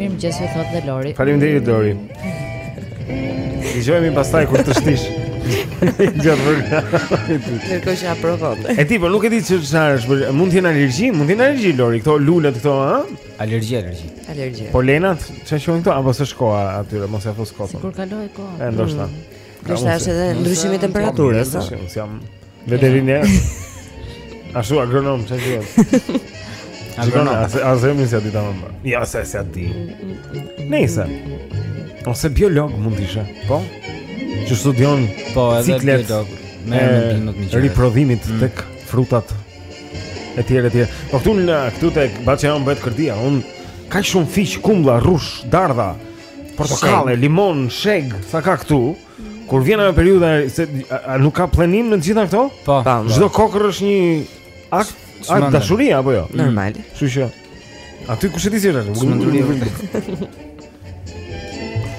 Mirëmëngjes ju thotë dhe Lori Faleminderit Lori Dëgjohemi pastaj kur të shtysh Gjatë për nga Nërko që aprovot E ti, po nuk e di çfarë është për... Mund t'jetë alergji? Mund t'jetë alergji, Lori Këto lulet, këto, ha? Alergji, alergji Alergji Polenat, që kanë këto? Apo s'është koha e atyre, mos e fus kot unë Sikur kaloi koha E, ndoshta mm. Ndoshta është edhe ndryshimi i temperaturës. Unë jam veterinar. Ashtu agronom ça di unë. Agronom, a s'jemi si ati tamam. Jo si ati. Nëse. Ose biolog mund të ishe, po? Që studion po ciklet biolog e riprodhimit mm. tek frutat e tjera e tjera. Po këtu në këtu te baçja jonë bëhet kërdia. Unë kam shumë fiq, kumbulla, rrush, dardha. portokale, limon, shegë, ça ka këtu. Kur vjen ajo periudha se a, a nuk ka pllenim në të gjitha këto? Po. Po, po. Çdo kokërr është një akt akt Çmendem. dashurie apo jo? Normal. Kështu që aty kush e di si është. Çmenduri vërtet.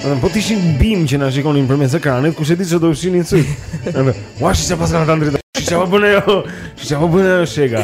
Edhe po të ishin bimë që na shikonin përmes ekranit, kush e di çfarë do u shihnin sytë. Edhe, Ua, shi çfarë pas kanë dhënë drita. Shi çfarë po bën ajo? Shi çfarë po bën ajo shega?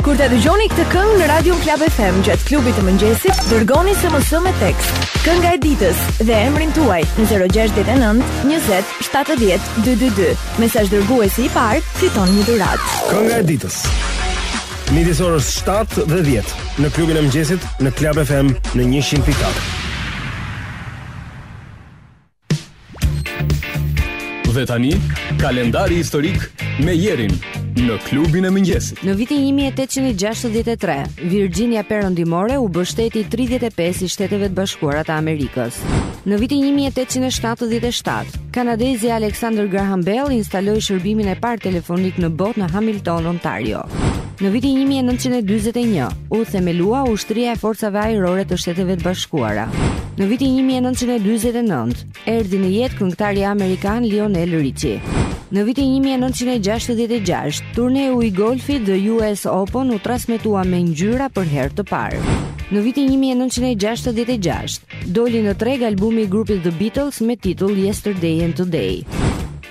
Kur ta dëgjoni këtë këngë në Radio Club FM gjatë klubit të mëngjesit, dërgoni SMS me tekst Kënga e ditës dhe emrin tuaj në 069 20 70 222. Mesazhdërguesi i parë, fiton një dhuratë. Kënga e ditës. Midis orës 7 dhe 10 në klubin e mëngjesit në Club FM në 100.4. Dhe tani, kalendari historik me Jerin në klubin e mëngjesit. Në vitin 1863, Virginia Perëndimore u bë shteti i 35 i Shteteve të Bashkuara të Amerikës. Në vitin 1877, kanadezi Alexander Graham Bell instaloi shërbimin e parë telefonik në botë në Hamilton, Ontario. Në vitin një mijë e nëntëqind e dyzet e një, u themelua Ushtria e Forcave Ajrore të Shteteve të Bashkuara. Në vitin një mijë e nëntëqind e dyzet e nëntë, erdhi në jetë këngëtari amerikan Lionel Richie. Në vitin 1966, turneu i golfit The US Open u transmetua me ngjyra për herë të parë. Në vitin 1966, doli në treg albumi i grupit The Beatles me titull Yesterday and Today.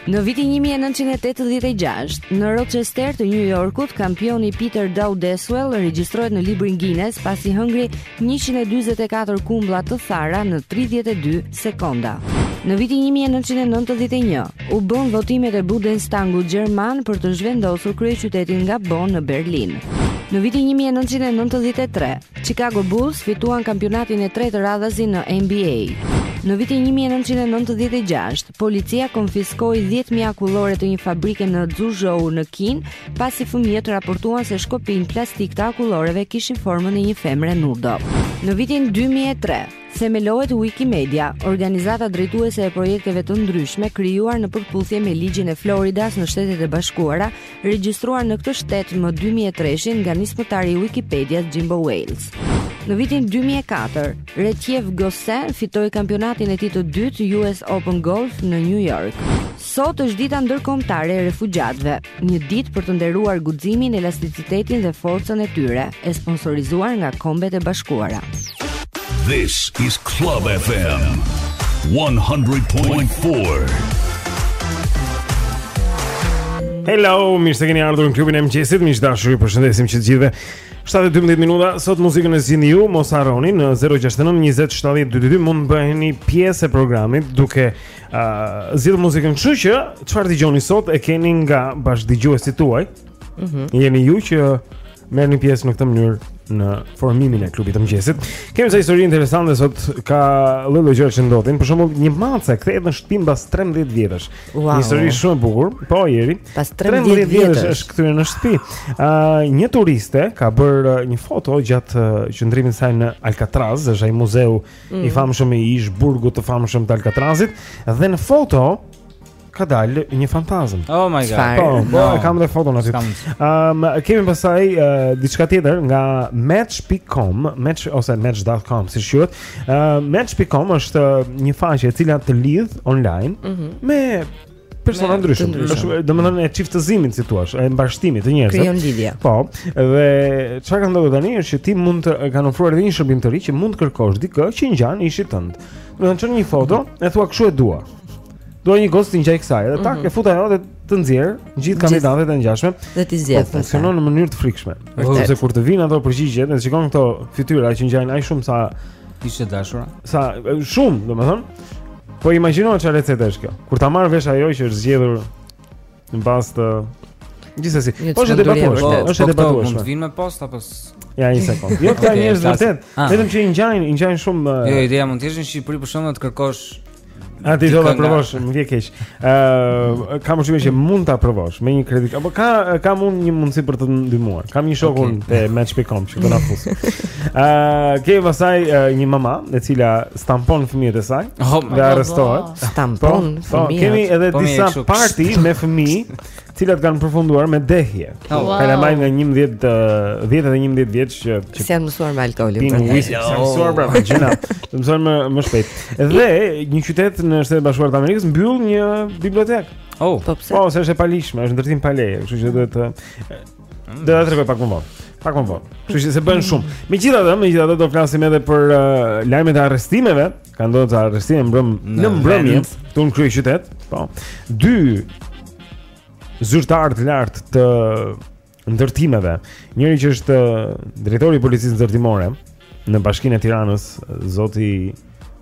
Në vitin 1986, në Rochester të New Yorkut, kampioni Peter Dowdeswell regjistrohet në librin Guinness pasi hëngri 144 kumbulla të thara në 32 sekonda. Në vitin 1991, u bënë votimet e Bundestagut gjerman për të zhvendosur kryeqytetin nga Bonn në Berlin. Në vitin 1993, Chicago Bulls fituan kampionatin e tretë radhazi në NBA. Në vitin 1996, policia konfiskoi 10.000 akullore të një fabrike në Xuzhou në Kinë, pasi fëmijët raportuan se shkopinjtë plastikë të akulloreve kishin formën e një femre nudo. Në vitin 2003, Themelohet Wikimedia, organizata drejtuese e projekteve të ndryshme krijuar në përputhje me ligjin e Floridas në Shtetet e Bashkuara, regjistruar në këtë shtet më 2003-shin nga nismëtari i Wikipedias Jimbo Wales. Në vitin 2004, Retief Goosen fitoi kampionatin e tij të dytë US Open Golf në New York. Sot është dita ndërkombëtare e refugjatëve, një ditë për të nderuar guximin, elasticitetin dhe forcën e tyre, e sponsorizuar nga Kombet e Bashkuara. This is Club FM 100.4. Hello, mirë se keni ardhur në klubin e mëngjesit. Miq të dashur, ju përshëndesim që të gjithëve. 7:12 minuta, sot muzikën e zgjidhni ju, mos harroni në 069 20 70 222 mund të bëheni pjesë e programit duke Uh, zgjedhur muzikën kështu që çfarë dëgjoni sot e keni nga bashkëdëgjuesit tuaj mm -hmm. Jeni ju që merrni pjesë në këtë mënyrë në formimin e klubit të mëngjesit. Kemi ca histori interesante sot ka lloj-lloj gjëra që ndodhin. Për shembull, një mace kthehet në shtëpi mbas 13 vjetësh. Wow. Një histori shumë e bukur. Po njeri. Pas 13, 13 vjetësh është kthyer në shtëpi. Ë uh, një turiste ka bërë një foto gjatë uh, qëndrimit të saj në Alcatraz, është ai muzeu mm. i famshëm i ish burgut të famshëm të Alcatrazit dhe në foto ka dalë një fantazmë. Oh my god. Po, po no. e kam dhe foton aty. Ehm, um, kemi pastaj uh, diçka tjetër nga match pikë com ose match.com, si quhet. Ehm, uh, match pikë com është një faqe e cila të lidh online mm -hmm. me Persona të ndryshëm. Është domethënë e çiftëzimit si thua, e mbarshtimit të njerëzve. Krijon lidhje. Po. Dhe çfarë ka ndodhur tani është që ti mund të kanë ofruar edhe një shërbim të ri që mund të kërkosh dikë që ngjan ishit tënd. Ti çon një foto, e thua kshu e dua. Dua një gocë t'i ngjajë kësaj, edhe tak mhm. e fut ajo dhe të nxjerr gjithë kandidatet e ngjashme. Dhe ti zgjedh. Po, funksionon në mënyrë të frikshme. Sepse kur të vijnë ato përgjigjet, e shikon këto fytyra që ngjajnë aq shumë sa Ishte dashura. Sa shumë, domethënë. Po imagjino çfarë receta është kjo. Kur ta marr vesh ajo që është zgjedhur në bazë të gjithsesi. Po është debatuar, po, është po, debatuar. Mund të vijnë me postë apo Ja, një sekondë. Jo, këta njerëz vërtet, ah. vetëm që i ngjajnë, i ngjajnë shumë. Jo, ideja mund të jesh në Shqipëri për shkak të kërkosh A ti do ta provosh, më vjen keq. Ë, uh, kam shumë që mund ta provosh me një kredit. Apo ka kam unë një mundësi për të ndihmuar. Kam një shokun okay. te Match pikë com që do na fus. Ë, uh, kemi pastaj uh, një mama e cila stampon fëmijët e saj oh, dhe arrestohet. Po, stampon po, fëmijët. Po, kemi edhe po, disa parti me fëmijë cilat kanë përfunduar me dehje. Oh. Wow. Kanë marrë nga 11 të 10 dhe 11 vjeç që që janë mësuar me alkool. Pinë whisky, oh. janë mësuar pra me gjëra. Do të thotë më më shpejt. Dhe një qytet në Shtetet e Bashkuara të Amerikës mbyll një bibliotekë. Oh, po pse? Po, është e paligjshme, është ndërtime pa leje, kështu që duhet të mm. Do ta tregoj pak më vonë. Pak më vonë. Kështu që s'e bën shumë. Megjithatë, megjithatë do flasim edhe për uh, lajmet e arrestimeve Kanë ndodhur arrestime mbrëmë në mbrëmje këtu në kryeqytet. Po. Dy zyrtarë të lartë të ndërtimeve, njëri që është drejtori i policisë ndërtimore në bashkinë e Tiranës, zoti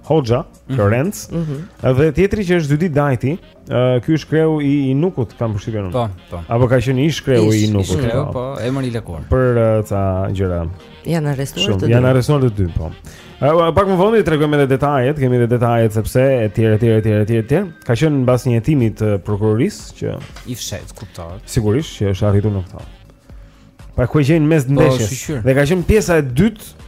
Hoxha, mhm. Florenc, mm -hmm. dhe tjetri që është Zydi Dajti, Uh, ky është kreu i, INUK-ut, kam përshtypjen unë. Po, po. Apo ka qenë ish kreu i INUK-ut. Ish kreu, po, po emër i lakuar. Për uh, ca gjëra. Janë arrestuar të dy. Janë arrestuar të dy, po. Uh, pak më vonë i tregojmë edhe detajet, kemi edhe detajet sepse etj etj etj etj etj. Ka qenë mbas një hetimi të prokurorisë që i fshet, kuptohet. Sigurisht që është arritur në këtë. Pra ku gjejnë mes po, ndeshjes. Dhe ka qenë pjesa e dytë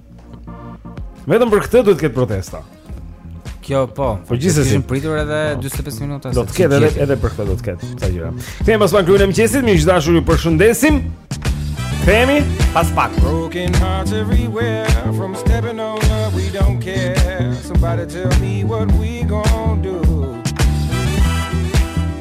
Vetëm për këtë duhet të ketë protesta. Kjo po. Po gjithsesi kishim pritur edhe 45 minuta. Do të ketë edhe edhe për këtë do të ketë ca gjëra. Kthehemi pas pak në klubin e mëngjesit, miq të dashur ju përshëndesim. Kthehemi pas pak. Broken hearts everywhere from stepping on love we don't care. Somebody tell me what we gon' do.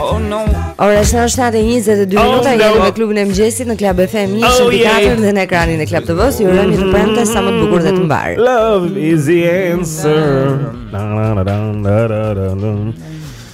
Oh no. Ora është 7:22 minuta oh, no. jemi me klubin e mëngjesit në Club FM 104 oh, yeah. dhe në ekranin e Club TV-s. Ju urojmë të premte sa më të bukur dhe të mbarë. Love is the answer.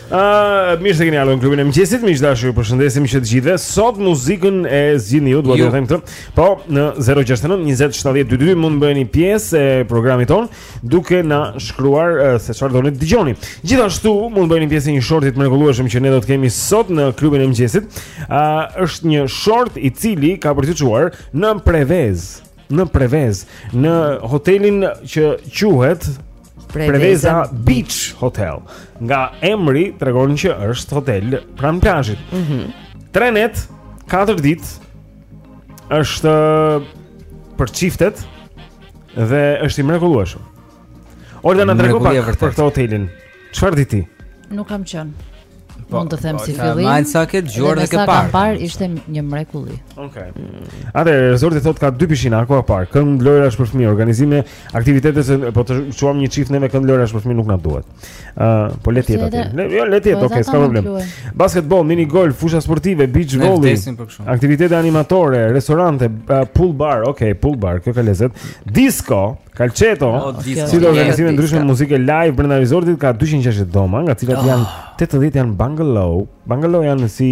Ah, mirë se keni ardhur në klubin e mëngjesit. Miq të dashur, ju përshëndesim që të gjithëve. Sot muzikën e zgjidhni ju, dua të them këtë. Po, në 069 20 70 222 mund të bëheni pjesë e programit tonë duke na shkruar eh, se çfarë doni të dëgjoni. Gjithashtu mund të bëheni pjesë e një shorti të mrekullueshëm që ne do të kemi sot në klubin e mëngjesit. Ah, është një short i cili ka për të çuar në Prevezë, në Prevezë, në hotelin që quhet Preveza Beach Hotel. Nga emri tregon që është hotel pranë plazhit. Mhm. Mm 3 net, 4 ditë është për çiftet dhe është i mrekullueshëm. Olda na trego pak për këtë hotelin. Çfarë di ti? Nuk kam qenë. Po, mund të them po, si fillim. Nga sa ke dëgjuar dhe ke parë. Sa kam parë ishte një mrekulli. Okej. Okay. Atë rezorti thotë ka dy pishina akua park, kënd lojërash për fëmijë, organizime, aktivitete se po të çojmë një çift neve kënd lojërash për fëmijë nuk na duhet. Ë, uh, po le të jetë aty. Jo jo le të jetë, po, okay, s'ka problem. Basketbol, mini golf, fusha sportive, beach volley, aktivitete animatore, restorante, uh, pool bar, okay, pool bar, kjo ka lezet. Disco, Kalçeto, si dhe organizime ndryshme muzike live brenda resortit ka 260 dhoma, nga të cilat ah. janë 80 janë bungalow. Bungalow janë si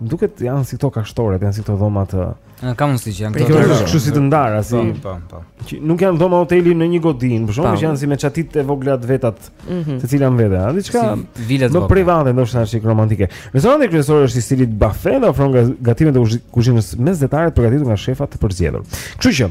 duket janë si këto kashtoret, janë si këto dhoma të Në kam mundësi që janë këto. Kjo është kështu si të ndara, si. Po, po, po. Që nuk janë dhoma hoteli në një godinë, por shumë që janë si me çatitë e vogla të vetat, mhm. të cilat janë vetë, ka diçka më private ndoshta është shumë romantike. Restoranti kryesor është i stilit buffet dhe ofron gatime të kuzhinës mesdhetare të përgatitura nga shefa të përzgjedhur. Kështu që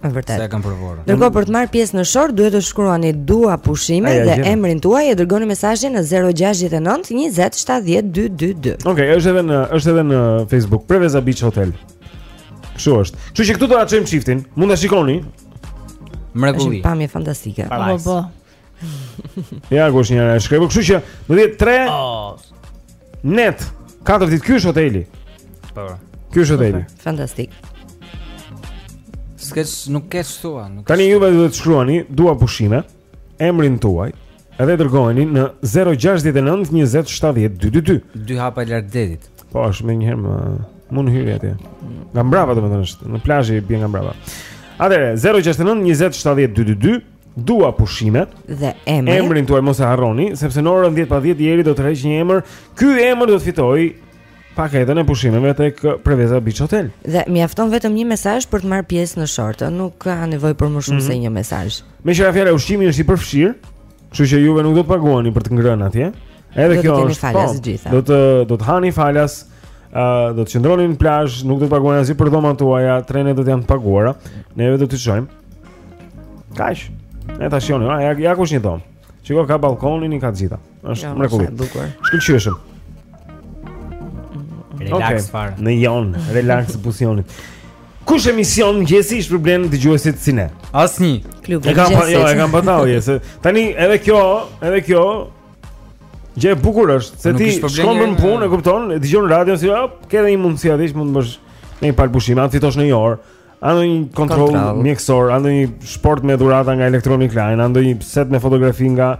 Vërtet. Sa e kanë provuar. Ndërkohë për të marrë pjesë në short duhet të shkruani dua pushime Aja, dhe emrin tuaj e dërgoni mesazhin në 069 20 70 222. Okej, okay, është edhe në është edhe në Facebook Preveza Beach Hotel. Kështu është. Kështu që këtu do ta çojmë çiftin. Mund ta shikoni. Mrekulli. Është pamje fantastike. Po po. Ja, ku është njëra e shkrepur, kështu që do të jetë 3 net. 4 ditë ky është hoteli. Po. Ky është hoteli. Fantastik. S'ke ç', nuk ke ç'thua, nuk. Tani ju vetëm duhet të shkruani, dua pushime, emrin tuaj, edhe dërgojeni në 069 20 70 222. Dy hapa larg detit. Po, është menjëherë më mund hyrja atje. Nga mbrapa domethënë është, në plazh i bie nga mbrapa. Atëherë 069 20 70 222. Dua pushime dhe emrin. Emrin tuaj mos e harroni, sepse në orën 10 pa 10 Jeri do të tërheqë një emër. Ky emër do të fitojë paketën e pushimeve tek Preveza Beach Hotel. Dhe mjafton vetëm një mesazh për të marrë pjesë në short, nuk ka nevojë për më shumë mm -hmm. se mhm. një mesazh. Meqë ra fjala ushqimi është i përfshirë, kështu që juve nuk do të paguani për të ngrënë atje. Edhe kjo është falas po, e gjitha. Do të do të hani falas, ë uh, do të qëndroni në plazh, nuk do të paguani asgjë për dhomat tuaja, tre net do të janë të paguara. Ne vetëm do t'ju çojmë. Kaq. Ju ta shijoni, ha, ja, ja ku është një dhomë. Shiko ka balkonin, i ka të gjitha. Është ja, jo, mrekulli. Është bukur. Shkëlqyeshëm. Relax okay. fare. Në Jon, relax buzë Jonit. Kush emision mëngjesi i shpërblen dëgjuesit si ne? Asnjë. Klubi i mëngjesit. E kam, jo, e kam pa tallje, se. Tani edhe kjo, edhe kjo gjë e bukur është, se ti shkon në punë, e kupton, e dëgjon radion si, "Hop, ke edhe një mundësi që mund të bësh në një palë pushim, a të fitosh një një orë." A ndonjë kontroll, kontroll. mjekësor, a ndonjë shportë me dhurata nga Electronic Line, a ndonjë set me fotografi nga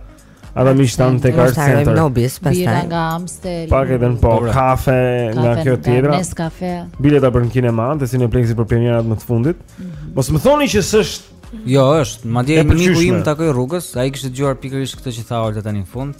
Adhami, Shtan tek Art Center. Nobis, Birra nga Amstel. Paketën po, kafe nga kjo tjetra. Neskafe. Bileta për në kinema, te Cineplexi për premierat më të fundit. Mm -hmm. Mos më thoni që s'është Jo, është. Madje një miku im takoi rrugës, ai kishte dëgjuar pikërisht këtë që tha Olta tani në fund.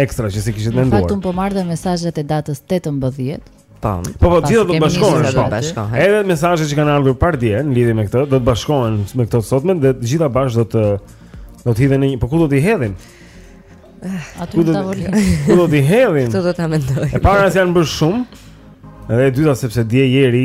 ekstra që s'i kishit menduar. Fatun po marrë mesazhet e datës 18. Po, po, po të gjitha do të bashkohen, do të bashkohen. Edhe mesazhet që kanë ardhur pardje në lidhje me këtë, do të bashkohen me këto të sotmet dhe të gjitha bashkë do të do të hidhen në një, po ku do t'i hedhim? Eh, aty në tavolinë. Ku do t'i hedhim? Këtë do ta mendoj. E para janë bërë shumë. Edhe e dyta sepse dje Jeri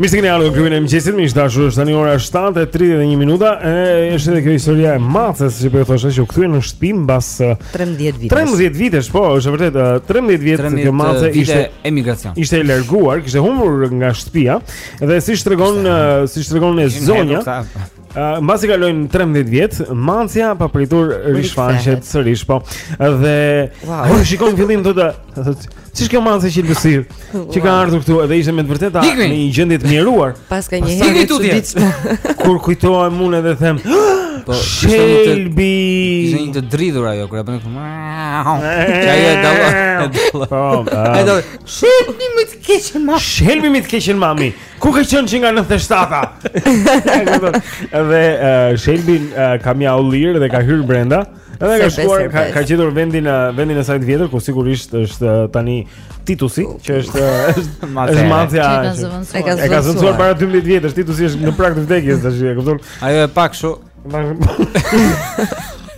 Mirë se keni ardhur në klubin e mëngjesit. Miq të dashur, është tani ora 7:31 minuta. Është edhe kjo historia e maces që po e thosha që u kthye në shtëpi mbas 13 vitesh. 13 vitesh, po, është vërtet 13 vjet që macja ishte emigracion. Ishte e larguar, kishte humbur nga shtëpia dhe siç tregon siç tregon e zonja. Uh, mbas i kalojnë 13 vjet, macja papritur rishfaqet sërish po. Dhe wow. kur shikon në fillim thotë, thotë, "Ç'është kjo macja që lësi, që ka ardhur këtu edhe ishte me të vërtetë në një gjendje të mjeruar." Pas ka një erë të ditshme. Kur kujtohem unë edhe them, ah, Po, ishte një të dridhur ajo kur apo Ja ja dallo. Po. Ai do. Shelbi, të keqen mami. Shelbi, të keqen mami. Ku ke qenë që nga 97-a? Dhe Shelbi ka mjaullirë dhe ka hyrë brenda. Edhe ka shkuar ka ka gjetur vendin në vendin e saj të vjetër ku sigurisht është tani Titusi, që është është është macja. E ka zëvendësuar para 12 vjetësh Titusi është në prag të vdekjes tash, e kupton? Ajo është pak kështu.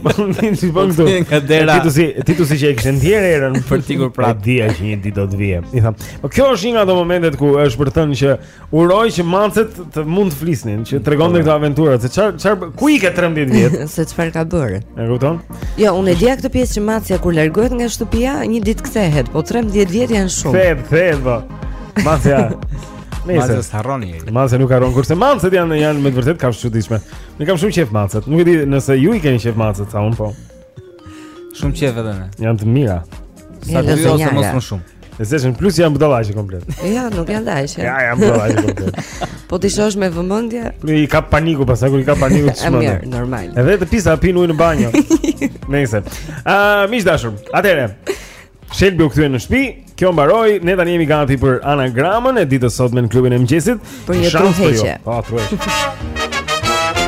Ma më të një si po këtu Titusi, Titusi që e kishte ndjerë erën Për ti kur prapë dija që një ditë do të vije I thamë Po kjo është një nga ato momentet ku është për të thënë që Uroj që macet të mund të flisnin Që të tregonin këto aventurat Se çar, çar, ku i ke 13 vjetë Se çfarë ka bërë E kupton? Jo, unë e dija këtë pjesë që macja kur largohet nga shtëpia Një ditë kthehet Po 13 vjetë janë shumë Kthehet, kthehet, po Macja Macja s'harron. Macja nuk harron kurrë, se macet janë janë me të vërtet kafshë të çuditshme. Unë i kam shumë qejf macet. Nuk e di nëse ju i keni qejf macet sa unë po. Shumë qejf edhe ne. Janë të mira. Sa ti, në mos më shumë. E zeshën plus janë budallaqe komplet. Jo, nuk janë dashje. Ja, janë budallaqe komplet. Po t'i shohësh me vëmendje? Po i kap paniku pastaj kur i kap paniku të çmend. Mirë, normal. Edhe të pista, pinë ujë në banjë. Nejse. Ah, miq të dashur. Atëherë. Shelbi u kthye në shtëpi. Kjo mbaroi, ne tani jemi gati për anagramën e ditës sotme në klubin e mëngjesit. Për një truheqje. Po, truheqje.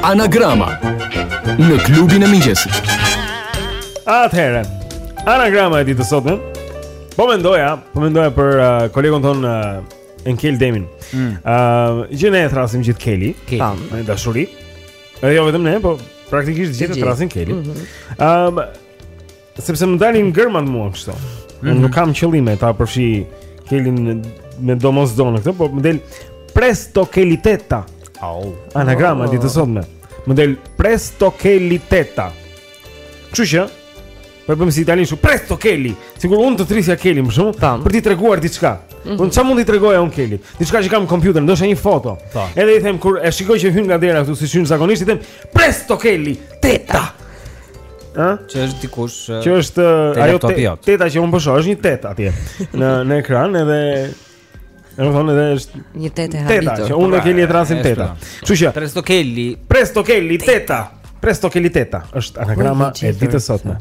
Anagrama në klubin e mëngjesit. Atëherë, anagrama e ditës sotme, po mendoja, po mendoja për uh, kolegun tonë uh, Enkel Demin. Ëh, mm. uh, që ne e thërrasim të gjithë Keli, pam, me dashuri. Edhe jo vetëm ne, po praktikisht të gjithë e thërrasin Keli. Ëh, mm -hmm. um, Sepse më dalin gërmat mua kështu. Mm -hmm. Unë mhm. nuk kam qëllime ta përfshij Kellyn me domosdo në këtë, por më del presto Kelly teta. Au. Anagrama oh. ditës sotme. Më del presto Kelly teta. Kështu që po e bëjmë si italianisht presto Kelly. Sikur unë ta thërrisja Kelly më shumë Tam. për t'i treguar diçka. Mm -hmm. Unë çfarë mund t'i tregoja unë Kellyt? Diçka që kam në kompjuter, ndoshta një foto. Ta. Edhe i them kur e shikoj që hyn nga dera këtu si hyn zakonisht i them presto Kelly, teta. Ë? Që është dikush Që është ajo teta që unë po shoh, është një tetë atje në në ekran edhe Në thonë edhe është një tetë e habitur. Teta, që unë e Kelly e thërrasim teta. Kështu që Presto Kelly, Presto Kelly teta. Presto Kelly teta është anagrama e ditës sotme.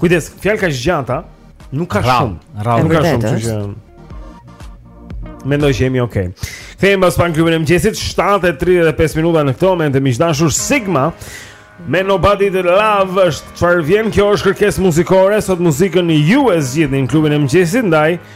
Kujdes, fjalë kaq të gjata, nuk ka shumë. Rrallë, nuk ka shumë, kështu që mendoj që jemi okay. Kthehemi pas pak në klubin e mëngjesit 7:35 minuta në këtë momente miq të dashur Sigma me Nobody to Love është çfarë vjen kjo është kërkesë muzikore sot muzikën ju e zgjidhni në klubin e mëngjesit ndaj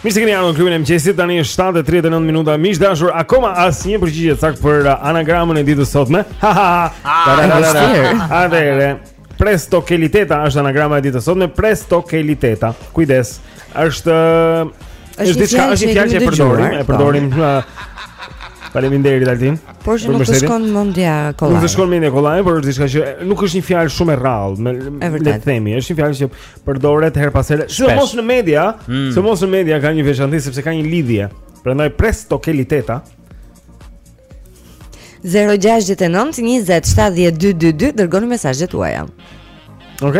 Mirë se keni ardhur në klubin e mëngjesit. Tani është 7:39 minuta. Miq të dashur, akoma asnjë përgjigje e saktë për uh, anagramën e ditës sotme. Ha ha ha. Ah, Atëherë. Presto Kelly teta është anagrama e ditës sotme. Presto Kelly teta. Kujdes. Është uh, është diçka, është një fjalë që e përdorim, e po. përdorim. Uh, faleminderit Altin. Por që nuk të shkon mendja kollaj. Nuk të shkon mendja kollaj, por është diçka që nuk është një fjalë shumë e rrallë, le të themi. Është një fjalë që Përdoret herë pas here. Shpesh. Sidomos në media, mm. sidomos në media ka një veçanti sepse ka një lidhje. Prandaj presto Kelly teta. 0-6-9-20-70-222 Dërgoni mesazhet tuaja Ok,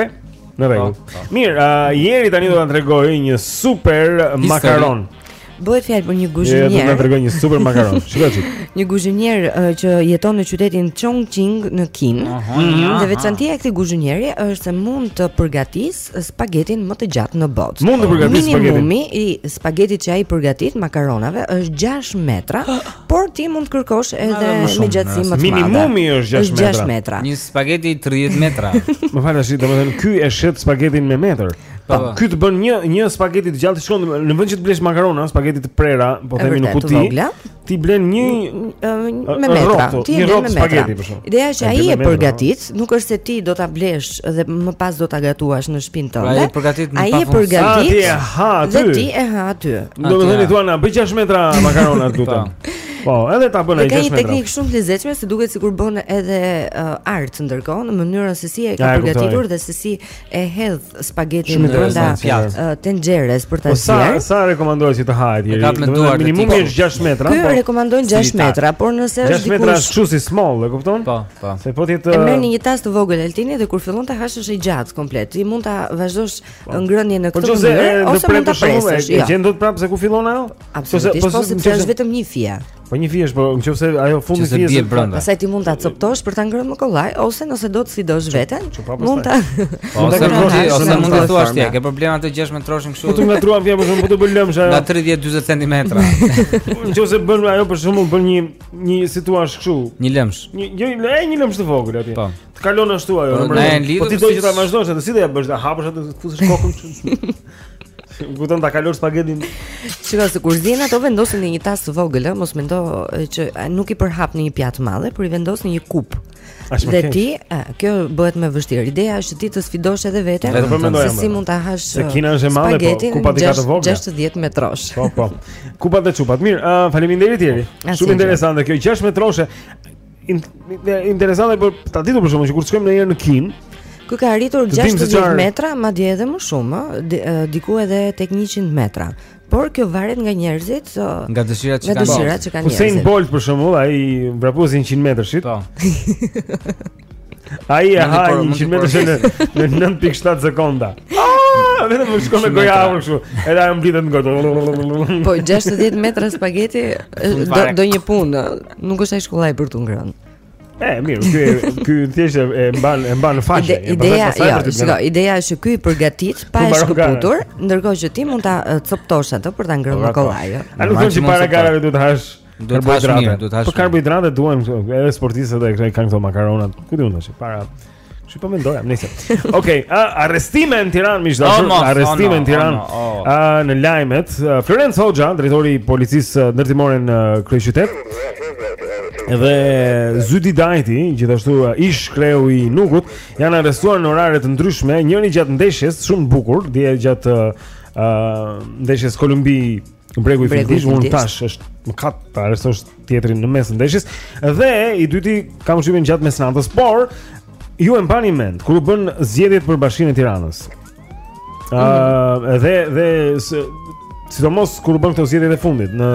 në rregull po, po. Mirë, uh, Jeri tani do të tregojë një super makaron Bëhet fjalë për një guzhinier. Na do të tregojë një super makaron. Shikoje çik. Një guzhinier uh, që jeton në qytetin Chongqing në Kinë. Uh -huh, mm -hmm. Dhe veçantia e këtij guzhinieri është se mund të përgatisë spagetin më të gjatë në botë. Mund të përgatisë spagetin. Minimumi i spagetit që ai përgatit makaronave është 6 metra, por ti mund të kërkosh edhe me gjatësi më të madhe. Minimumi është 6 metra. 6 metra. Një spageti 30 metra. Më falni, domethënë ky e shet spagetin me metër. Po. Ky të bën një një spageti të gjatë, shkon në vend që të blesh makarona, spageti të prera, po themi në kuti. Ti blen një me metra, ti e blen me metra. Ideja është që ai e përgatit, nuk është se ti do ta blesh dhe më pas do ta gatuash në shpinë pra, tënde. Ai e përgatit në pafund. Ai e përgatit. Ti e ha aty. Dhe ti e ha aty. Do të thënë thua na bëj 6 metra makarona këtu. Po. po, edhe ta bën ai 6 metra. Ka një teknikë shumë të lezetshme se duket sikur bën edhe art ndërkohë në mënyrën se si e ka përgatitur dhe se si e hedh spagetin brenda tenxheres për ta zier. Po sa sa rekomandohet si të hahet deri? Ka menduar të minimumi është 6 metra. Ky po, rekomandojnë 6 metra, por nëse është dikush 6 metra është kështu si small, e kupton? Po, po. Se po ti të merrni një tas të vogël Altini dhe kur fillon ta hash është i gjatë komplet. Ti mund ta vazhdosh po. ngrënien në po, këtë mënyrë ose mund ta presësh. Po gjendet dot prapë se ku fillon ajo? Absolutisht, po, po se është vetëm një fije. Po një fije, po nëse ajo fundi i fijes. Nëse bie brenda. Pastaj ti mund ta coptosh për ta ngrënë më kollaj ose nëse do të sfidosh veten, mund ta. Po ose mund të ose mund të thuash ti, ke probleme te gjashtëmetroshi kështu. Po të ngatërrohet fija po të bëhet lëmsh ajo. Nja 30-40 cm. Nëse bën ajo për shkak të bën një një si i thua kështu. Një lëmsh. Një jo, një lëmsh të vogël aty. Po. Të kalon ashtu ajo. Po, po ti do që ta vazhdosh atë si do ia bësh ta hapësh atë të fusësh kokën kështu. Kupton ta kalosh spagetin. Shiko se kur zien ato vendosen në një tas të vogël, ë, mos mendo që nuk i përhap në një pjatë madhe, por i vendos në një kup. Dhe ti, a, kjo bëhet më vështirë. Ideja është ti të sfidosh edhe veten se po si mund ta hash. Se Kina është e madhe, po kupat i ka të vogla. 60 metrosh. Po, po. Kupat dhe çupat. Mirë, faleminderit tjerë. Shumë interesante kjo 6 metroshe. Interesante për ta ditur për shkakun që kur shkojmë ndonjëherë në Kinë, Ky ka arritur 60 metra, madje edhe më shumë, diku edhe tek 100 metra. Por kjo varet nga njerëzit, so, nga dëshirat që kanë. Nga dëshirat që kanë njerëzit. Usain Bolt për shembull, ai vrapos 100 metërshin. Po. Ai e ha 100 metërshin në 9.7 sekonda. Ah, vetëm me shku me gojën afër kështu. Edhe ajo mblidhet në gojë. Po 60 metra spageti do do një punë. Nuk është aq kollaj për t'u ngrënë. E, mirë, ky ky thjesht e mban e mban në faqe. Ideja, jo, shiko, ideja është që ky i përgatit pa e shkëputur, ndërkohë që ti mund ta coptosh atë për ta ngrënë më kollaj. A nuk thonë se para garave duhet të hash karbohidrate, duhet të hash. Po karbohidrate duan edhe sportistët e kanë këto makaronat. Ku di unë tash para Shih po mendoja, nëse. Okej, arrestime në Tiranë, miq të dashur, oh, arrestime në Tiranë. Oh, oh, oh. Ah, në lajmet, Florenc Hoxha, drejtori i policisë ndërtimore në kryeqytet. Dhe Zyhdi Dajti, gjithashtu ish kreu i INUK-ut, janë arrestuar në orare të ndryshme, njëri gjatë ndeshjes shumë të bukur, dhe gjatë uh, ndeshjes Kolumbi Bregu i Fildishtë, unë tash është mëkat, ta arrestosh tjetrin në mes ndeshjes dhe i dyti kam shpjeguar gjatë mesnatës, por ju e mbani mend kur u bënë zgjedhjet për Bashkinë e Tiranës. Ëh, mm. uh, dhe dhe sidomos kur u bënë këto zgjedhjet e fundit në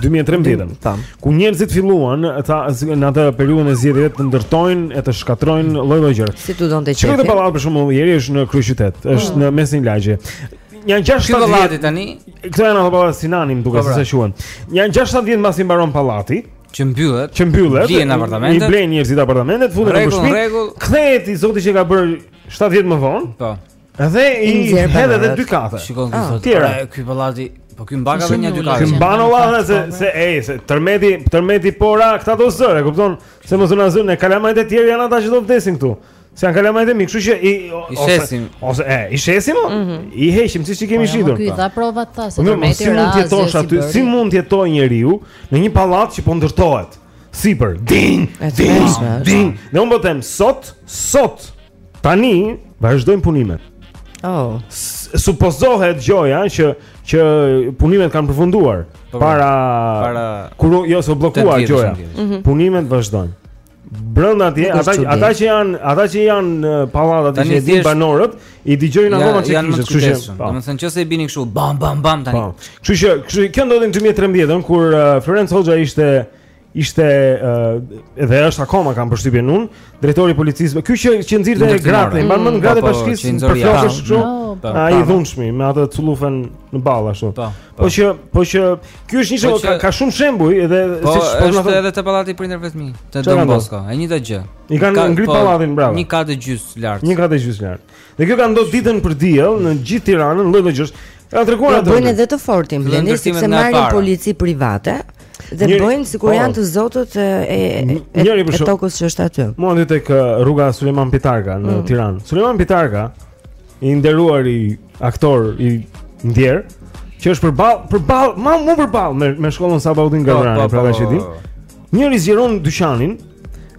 2013-ën, mm, ku njerëzit filluan në atë periudhën e zgjedhjeve të ndërtojnë e të shkatërrojnë lloj-lloj gjëra. Si t'u donte qejfi. Këto për shembull, ieri është në kryeqytet, është mm. në mes në lagje. Janë 6 Ky pallati tani. Këto janë ato pallati Sinani, më duket po, pra. se quhen. Janë 6 vjet mbasi mbaron pallati. Që mbyllet. Që mbyllet. Blen apartamentet. I blen njerëzit apartamentet, futen në shtëpi. Rregull, Kthehet i zoti që ka bër 7 vjet më vonë. Po. Dhe i hedh edhe dy kate. Shikon ah, zot. Tjera. Ky pallati Po ky mban edhe një dy kate. Ky mban edhe se se ej, se tërmeti, tërmeti pora, këta do zërë, kupton? Se mos na zënë kalamajt e tjerë janë ata që do vdesin këtu. Se janë kalamajt e mi, kështu që i i shesim ose e i shesim o? Mhm. i heqim siç i kemi po, shitur. Ky dha prova ta se do të jetosh aty, si mund të jetojë njeriu në një pallat që po ndërtohet? Sipër, din, din, din. Ne unë po them sot, sot tani vazhdojnë punimet. Oh. Supozohet gjoja që që punimet kanë përfunduar po, para para kur jo se u bllokua gjoja. Mhm. Punimet vazhdojnë. Brenda atje, ata ata që janë, ata që janë në pallat aty që janë banorët, i dëgjojnë akoma që kishin, kështu që. Po. Domethënë nëse i binin kështu bam bam bam tani. Po. Kështu që, kështu kjo ndodhi në 2013-ën kur uh, Florenc Hoxha ishte ishte uh, edhe është akoma kam përshtypjen unë, drejtori i policisë. Ky që që nxirrte gratë, i mban mend po, gratë e bashkisë për flokësh kështu. Ai i dhunshmi me atë cullufen në ballë ashtu. Po që, po që ky është një shembull, po ka shumë shembuj dhe po, siç po na thonë. Është edhe te pallati i prindërve të mi, te Don Bosco, e njëjta gjë. I kanë ngritur po, pallatin bravo. Një kat e gjys lart. Një kat e gjys lart. Dhe kjo ka ndodhur ditën për diell në gjithë Tiranën, lloj lloj gjërash. Ka treguar atë. Bën edhe të fortin, Blendi sepse marrin polici private. Dhe njëri, bëjnë sikur janë të zotët e e, e, e tokës që është aty. Mundi tek rruga Sulejman Pitarka në mm. Tiranë. Sulejman Pitarka i nderuari aktor i ndjerë, që është përball përball, mu mu përball me me shkollën Sabaudin po, Gabrani, po, pra po, që din. Njëri zgjeron dyqanin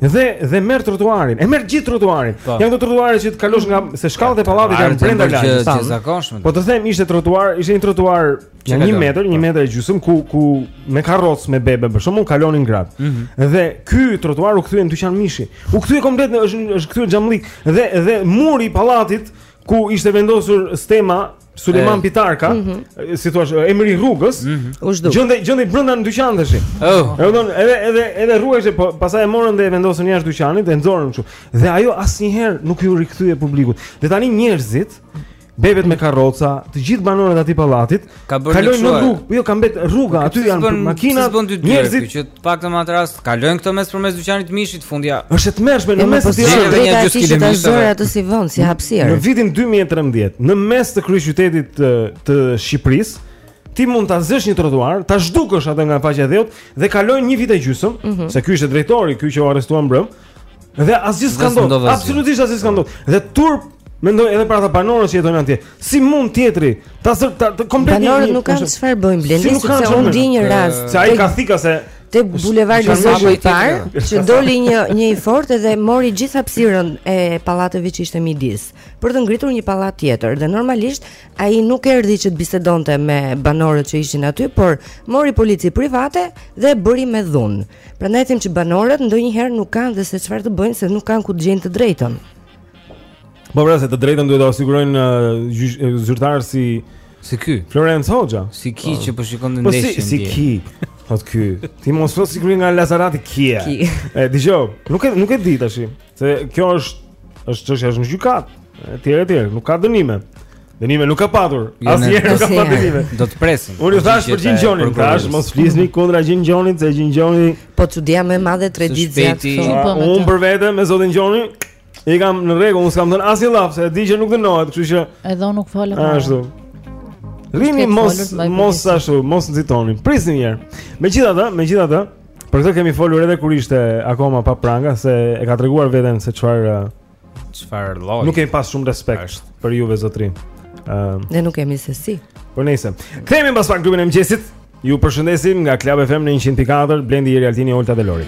dhe dhe merr trotuarin, e merr gjithë trotuarin. Janë këto trotuare që të kalosh nga se shkallët e pallatit janë brenda lagjes. Po të them ishte trotuar, ishte një trotuar Në një metër, një po. metër e gjysëm ku ku me karrocë me bebe për shembull kalonin gratë. Mm -hmm. Dhe ky trotuar u kthye në dyqan mishi. U kthye komplet në është është kthyer xhamllik dhe dhe muri i pallatit ku ishte vendosur stema Sulejman Pitarka, mm -hmm. si thua, emri i rrugës, mm -hmm. u zhduk. Gjendej gjendej brenda në dyqan tash. Oh. Edhe don, edhe edhe edhe rruajse, po pastaj e morën dhe e vendosën jashtë dyqanit dhe nxorën kështu. Dhe ajo asnjëherë nuk iu rikthye publikut. Dhe tani njerëzit Bebet me karroca, të gjithë banorët e atij pallatit kalojnë në rrugë, po jo ka mbet rruga, aty janë për makina, njerëzit që të paktën në atë rast kalojnë këta mes përmes dyqanit të mishit fundja. Është e tmerrshme në mes të Tiranës me një gjysmë të zëra atë si vend, si hapësirë. Në vitin 2013, në mes të kryeqytetit të, të Shqipërisë, ti mund ta zësh një trotuar, ta zhdukësh atë nga faqja e dheut dhe kalojnë një vit e gjysmë, mm -hmm. se ky ishte drejtori, ky që u arrestua mbrëm. Dhe asgjë s'ka ndodhur. Absolutisht asgjë s'ka ndodhur. Dhe turp Mendoj edhe për ata banorët që jetojnë atje. Si mund tjetri ta zë ta kompletojë? Banorët nuk kanë çfarë bëjnë Blendi, sepse unë di një rast. Se ai ka thika se te bulevardi Zogu i Parë, që doli një një i fortë dhe mori gjithë hapësirën e pallateve që ishte midis, për të ngritur një pallat tjetër dhe normalisht ai nuk erdhi që të bisedonte me banorët që ishin aty, por mori polici private dhe bëri me dhunë. Prandaj them që banorët ndonjëherë nuk kanë dhe se çfarë të bëjnë se nuk kanë ku të gjejnë të drejtën. Po pra se të drejtën duhet t'ua sigurojnë zyrtarë si si ky, Florenc Hoxha. Si ky po. që po shikon në ndeshje. Po si si ky. Po ky. Ti mos fol sigurisht nga Lazarati Kia. Ki. E di jo, nuk e nuk e di tash. Se kjo është është çështja është në gjykatë. Etj etj, nuk ka dënime. Dënime nuk ka patur. Jo, Asnjëherë nuk ka patur dënime. Do të presim. Unë ju thash për Gjin Gjonin, thash mos flisni kundra Gjin Gjonit, se Gjin Gjoni po çudia më e madhe traditja. Unë për vete me zotin Gjoni i kam në rregull, unë s'kam thënë asnjë llaf, se e di që nuk dënohet, kështu që Edhe unë nuk flas. Ashtu. Rrini mos mos ashtu, mos nxitoni. Prisni një herë. Megjithatë, megjithatë, Për këtë kemi folur edhe kur ishte akoma pa pranga se e ka treguar veten se çfarë çfarë lloj. Nuk kemi pas shumë respekt Ashtë. për juve zotëri. Ëm uh, ne nuk kemi se si. Por nejse. Kthehemi pas pak klubin e mëngjesit. Ju përshëndesim nga Club FM në 104, Blendi Iri Altini Olta dhe Lori.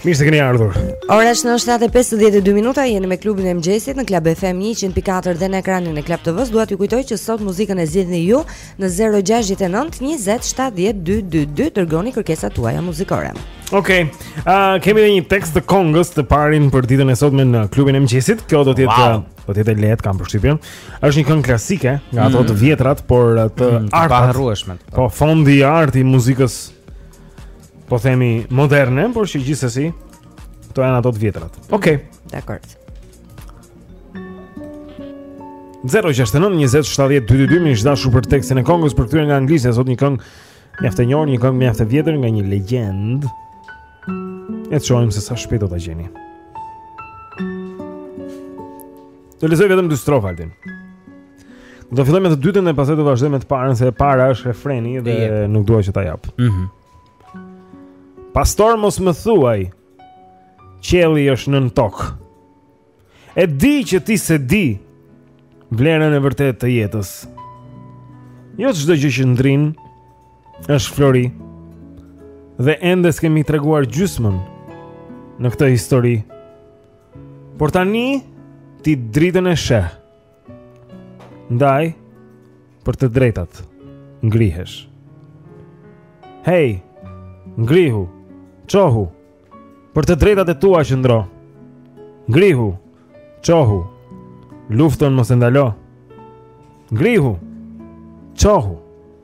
Mirë se keni ardhur. Ora është 7:52 minuta, jeni me klubin e mëngjesit në Club FM 104 dhe në ekranin e Club TV-s. Dua t'ju kujtoj që sot muzikën e zgjidhni ju në 069 20 70 222, dërgoni kërkesat tuaja muzikore. Okej. Okay. Uh, kemi edhe një tekst të këngës të parin për ditën e sotme në klubin e mëngjesit. Kjo do të jetë wow. do të jetë lehtë, kam përshtypjen. Është një këngë klasike nga ato mm. të vjetrat, por të mm, arta. Po, fondi i artë i muzikës po themi moderne, por që gjithsesi këto janë ato të vjetrat. Okej. Okay. Dakor. 069 20 70 222 miq të dashur për tekstin e këngës përkthyer nga anglishtja sot një këngë mjaft e njohur, një këngë mjaft e vjetër nga një legjendë e të shojmë se sa shpejt do ta gjeni Do lexoj vetëm dy strofa Altin. Do filloj me të dytën dhe pastaj do vazhdoj me të parën se e para është refreni dhe yeah. nuk dua që ta jap. Mhm. Mm Pastor mos më thuaj Qielli është nën tokë E di që ti s'e di Vlerën e vërtetë të jetës Jo çdo gjë që ndrin është flori Dhe ende s'kemi treguar gjysmën Në këtë histori Por tani ti dritën e sheh. Ndaj për të drejtat ngrihesh. Hej, ngrihu, çohu. Për të drejtat e tua qëndro. Ngrihu, çohu. Luftën mos e ndalo. Ngrihu, çohu.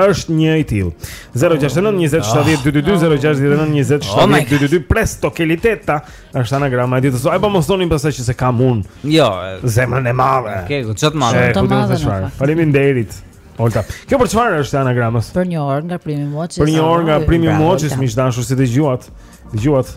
është një i tillë. 069 20 70 222 069 20 70 222 Presto che litetta është anagrama e ditës. Ai po mos thonin pastaj që s'e kam un. Jo, zemrën e madhe. Okej, okay, ça t'madhe. Ça t'madhe. Faleminderit. Olta. Po për çfarë është anagrama sot? Për një orë nga primi Moçis. Për një orë nga primi Moçis, miq dashur, siç dëgjuat. Dëgjuat.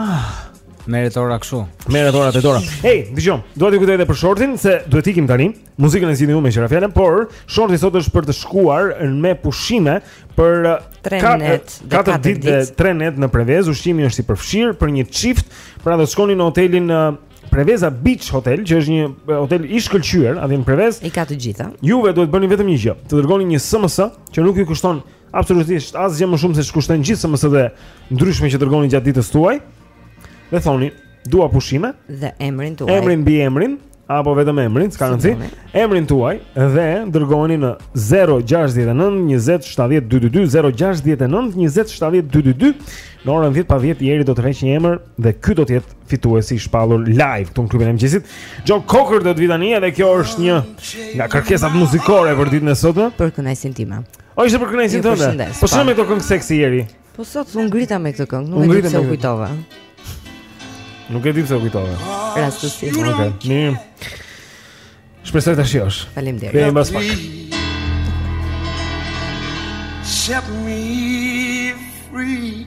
Ah. Merret ora kështu. Merret ora te dora. Hej, dëgjomë. Dua t'ju kujtoj edhe për shortin se duhet ikim tani. Muzikën e zgjidhni ju më ka hyrë fjalën, por shorti sot është për të shkuar me pushime për 3 uh, net, 4 ditë dhe 3 net në Prevezë. Ushqimi është i përfshirë për një çift, pra do të shkoni në hotelin uh, Preveza Beach Hotel, që është një uh, hotel i shkëlqyer aty në Prevezë. I ka të gjitha. Juve duhet të bëni vetëm një gjë, të dërgoni një SMS që nuk ju kushton absolutisht asgjë më shumë se ç'kushton gjithë SMS-të e ndryshme që dërgoni gjatë ditës tuaj. Dhe thoni, dua pushime dhe emrin tuaj. Emrin mbiemrin apo vetëm emrin, s'ka rëndësi. Emrin tuaj dhe dërgojeni në 069 20 70 222 069 20 70 222. Në orën 10 pa 10 Jeri do tërheqë një emër dhe ky do të jetë fituesi i shpallur live këtu në klubin e mëngjesit. Joe Cocker do të vijë tani edhe kjo është një nga kërkesat muzikore për ditën e sotme. Për kënaqësinë time. O ishte për kënaqësinë tënde. Po shumë me këto këngë seksi Jeri. Po sot u ngrita me këtë këngë, nuk e di pse u kujtova. Nuk e di pse u kujtova. Rastësisht. Okej, okay. mirë. Shpresoj ta shijosh. Faleminderit. Kthehemi mbas pak. Set me free.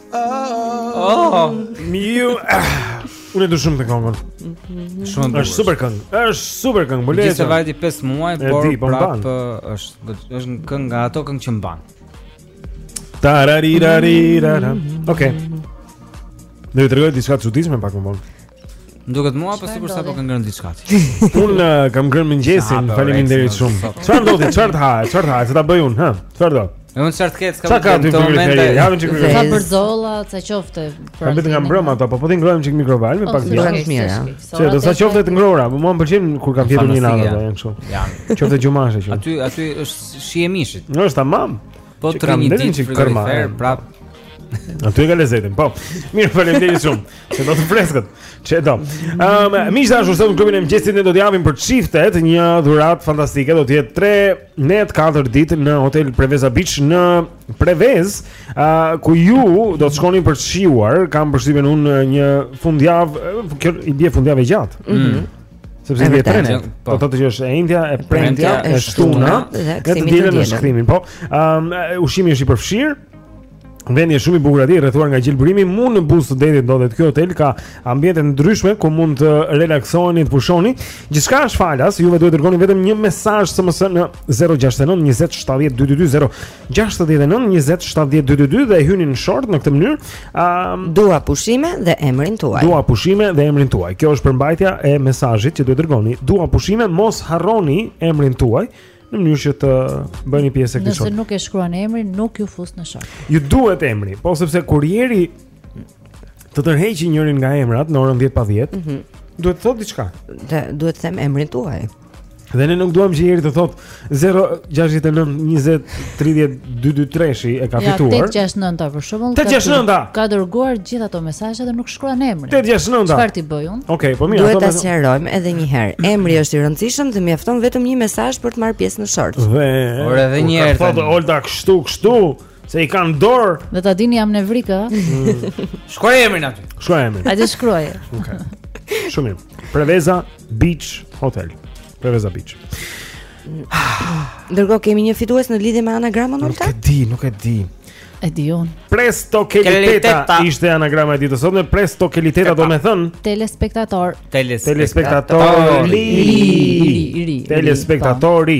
Oh, miu. Unë do shumë këtë këngën. Mhm. Shumë të. Është super këngë. Është super këngë, më ler. Gjithë vajti 5 muaj, por po prap është është një këngë nga ato këngë që mban. Tararirarirara. Okej. Do të tregoj diçka të çuditshme pak më vonë. M'duket mua apo sikur sapo ke ngrënë diçka ti. Un kam ngrënë mëngjesin, faleminderit shumë. Çfarë ndodhi? Çfarë të ha? Çfarë të ha? Çfarë bëj un? Hë? Çfarë do? E un çfarë të ketë, s'ka problem. Çfarë ke ti? Ja vjen çikë. Ca bërxolla, ca qofte. Ka mbet nga mbrëma ato, po po t'i ngrohim çik mikrovalë me pak disa. Është mirë, ja. Ç'i do ca qofte të ngrohura, po mua më pëlqen kur kanë fjetur një natë apo janë kështu. Janë. Qofte gjumashe që. Aty aty është shija e mishit. Është tamam. Po të rrijë tre ditë në frigorifer, prapë Aty e ka lezetin, po Mirë, faleminderit shumë Se do të freskët Që do um, Miq të dashur sot në klubin e mëngjesit Ne do t'japim për çiftet Një dhuratë fantastike Do t'jetë 3 net 4 ditë Në hotel Preveza Beach Në Prevezë uh, Ku ju do të shkoni për t'shijuar Kam përshtypjen unë një fundjavë Kjo i bie fundjavë e gjatë mm -hmm. Sepse i bie tre net, po. do të thotë që është e enjtja, e premtja, e shtuna, dhe të dielën bën kthimin, po. Ëm ushqimi është i përfshirë. Vendi është shumë i bukur aty, rrethuar nga gjelbërimi, mu në buzë të detit ndodhet ky hotel ka ambiente të ndryshme ku mund të relaksoheni, të pushoni. Gjithçka është falas, juve duhet të dërgoni vetëm një mesazh SMS në 069 20 70 222 69 20 70 222 dhe hyni në short në këtë mënyrë. Um, dua pushime dhe emrin tuaj. Dua pushime dhe emrin tuaj. Kjo është përmbajtja e mesazhit që duhet të dërgoni. Dua pushime, mos harroni emrin tuaj në mënyrë që të bëheni pjesë e këtij short. Nëse nuk e shkruan emrin, nuk ju fus në short. Ju duhet emri, po sepse kur Jeri të tërheqë njërin nga emrat në orën 10 pa 10. Mm -hmm. Duhet të thotë diçka. Dhe duhet të them emrin tuaj. Dhe ne nuk duam që Jeri të thotë 069 20 30 223 e ka fituar. Ja 869 ta për shembull. 869 ka dërguar gjithë ato mesazhe dhe nuk shkruan emrin. 869. Çfarë t'i bëj unë? Okej, okay, po mirë. Duhet ta sqarojmë edhe një herë. Emri është i rëndësishëm dhe mjafton vetëm një mesazh për të marrë pjesë në short. Dhe Por edhe një herë. Po Olta kështu, kështu. Se i ka në dorë. Do ta dini jam nevrikë. Mm. Shkruaj emrin aty. Shkruaj emrin. Hajde shkruaj. Okej. Shumë mirë. Preveza Beach Hotel. Preveza Beach. Ndërkohë kemi një fitues në lidhje me anagramën Olta Nuk e di, nuk e di. E di unë. Presto Keliteta ishte anagrama e ditës së sotme. Presto Keliteta do të thotë telespektator. Telespektator. Telespektator. Telespektatori.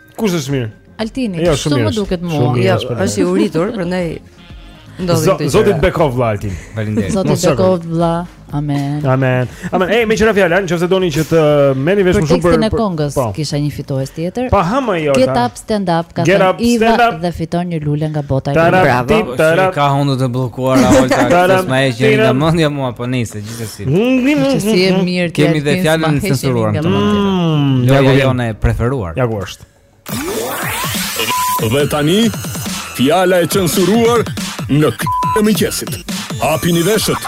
Kush është mirë? Altini. Jo, shumë më duket mua. Jo, është i uritur, prandaj ndodhi këtë. Zoti të bekoftë vëlla Altin. Faleminderit. Zoti të bekoftë vëlla. Amen. Amen. Amen. Ej, meqë ra fjala, nëse doni që të merrni vesh më shumë për tekstin e këngës, po. kisha një fitues tjetër. Pa hama jo. Get up stand up, ka thënë Iva dhe fiton një lule nga bota e bravo. Ka hundën të bllokuar Olta, s'ma e gjej nga mendja mua po nisë. Gjithsesi e mirë ti Kemi dhe fjalën e censuruar në këtë moment mm, Loja jonë e preferuar Ja ku është Dhe tani Fjala e censuruar Në Klubin e mëngjesit Hapini veshët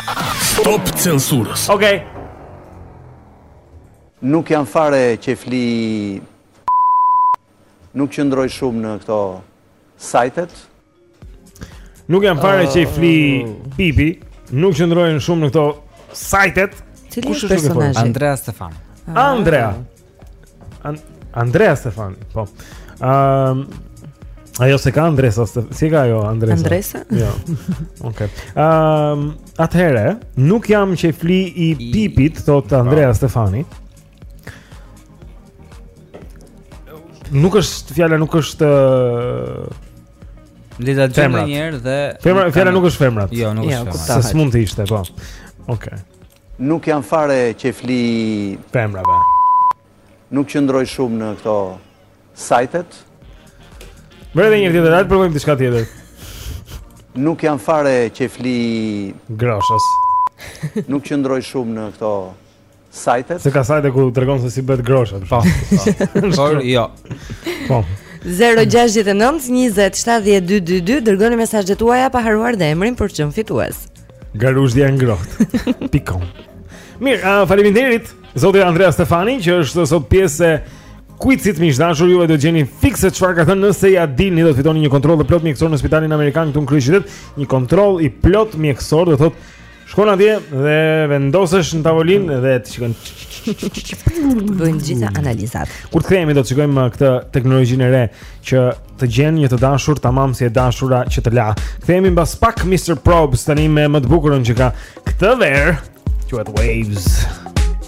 Stop censurës Ok Nuk jam fare që fli Nuk qëndroj shumë në këto Sajtet Nuk jam fare qejfli oh. pipi, nuk qëndroj shumë në këto sajtet. Cili është personazhi? Andrea Stefan. Ah. Andrea. An Andrea Stefan. Po. Ëm um, Ajo s'e ka Andresa, si e ka ajo Andresa? Andresa? Jo. Okej. Ëm, atëherë, nuk jam qejfli i pipit, thotë Andrea Stefani. Nuk është fjala nuk është Le ta dëgjojmë një herë dhe Femra, fjala nuk është femrat. Jo, nuk është femrat. Ja, s'mund të ishte, po. Okej. Nuk jam fare qejfli i femrave. Nuk qëndroj shumë në këto sajtet. Bëje dhe një herë tjetër, hajde provojmë diçka tjetër. Nuk jam fare qejfli i groshës. Nuk qëndroj shumë në këto Sajtet. Se ka sajte ku tregon se si bëhet grosha. Po. Por jo. Po. 0-6-9-27-12-22 Dërgoni mesazhet tuaja pa harruar dhe emrin për të qenë fitues Groshë dhe e ngrohtë pikë com Mirë, uh, faleminderit zoti Andrea Stefani Që është sot pjesë e kuizit miq të dashur ju do gjeni fiks se çfarë ka thënë Nëse ia dilni do të fitoni një kontroll të plotë mjekësor Në spitalin Amerikan Këtu në kryeqytet Një kontroll i plotë mjekësor do thotë Shkon atje dhe vendosesh në tavolinë dhe të shikojnë. Bëjnë gjitha analizat. Kur të kthehemi do të shikojmë uh, këtë teknologjinë e re që të gjen një të dashur tamam si e dashura që të la. Kthehemi mbas pak Mr Probz tani me më të bukurën që ka këtë verë. Quhet Waves.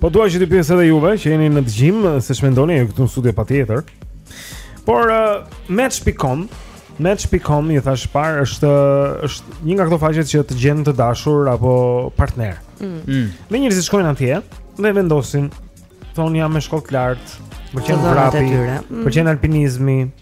Po dua që t'ju pyes edhe juve që jeni në dëgjim, se ç'mendoni ju këtu në studio patjetër. Por uh, match.com, match.com ju thashë më parë është është një nga këto faqet që të gjen të dashur apo partner. Mm. mm. Dmth njerëzit shkojnë atje dhe vendosin thonë jam me shkollë të lartë, më pëlqen vrapi, mm. më pëlqen alpinizmi, mm.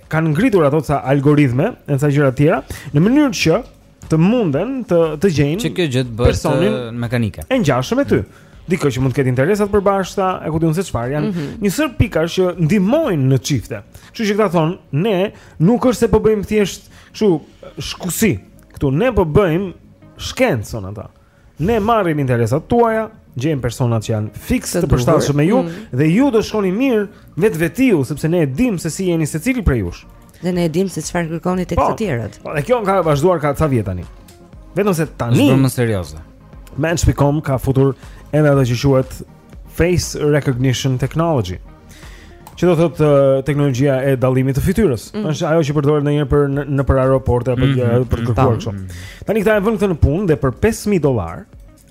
kanë ngritur ato ca algoritme e ca gjëra të tjera në mënyrë që të munden të të gjejnë që kjo gjë të bëhet personin mekanike. E ngjashëm me ty. Mm. Dikë që mund të ketë interesa të përbashkëta, e ku di unë se çfarë janë. Mm -hmm. Një sërë pika që ndihmojnë në çifte. Kështu që këta thonë, ne nuk është se po bëjmë thjesht kështu shkuesi. Këtu ne po bëjmë shkencë, thonë ata. Ne marrim interesat tuaja, gjejmë personat që janë fiks të, të përshtatshëm me ju mm. dhe ju do shkoni mirë vetvetiu sepse ne e dimë se si jeni secili prej jush. Dhe ne e dimë se çfarë kërkoni tek po, të tjerët. Po, dhe kjo ka vazhduar ka ca vjet tani. Vetëm se tani është më serioze. Match.com ka futur edhe ato që quhet Face Recognition Technology që do thotë uh, teknologjia e dallimit të fytyrës. Mm. Është ajo që përdoret ndonjëherë për në, në për aeroporte apo mm -hmm. për të kërkuar kështu. Mm -hmm. Tani këta e vënë këtë në punë dhe për 5000 dollar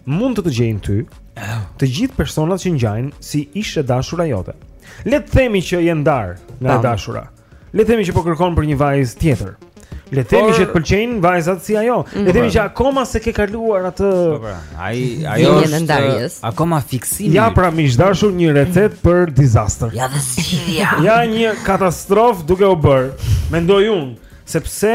mund të të gjejnë ty të gjithë personat që ngjajnë si ish e dashura jote. Le të themi që je ndarë nga e dashura. Mm Le themi që po kërkon për një vajzë tjetër. Le themi që të pëlqejnë vajzat si ajo. Le mhm. themi që akoma s'e ke kaluar atë. Po, pra, ai ajo është ndarjes. Akoma fiksim. Ja pra miq të dashur një recetë për disaster. Ja dhe Ja një katastrofë duke u bërë. Mendoj unë, sepse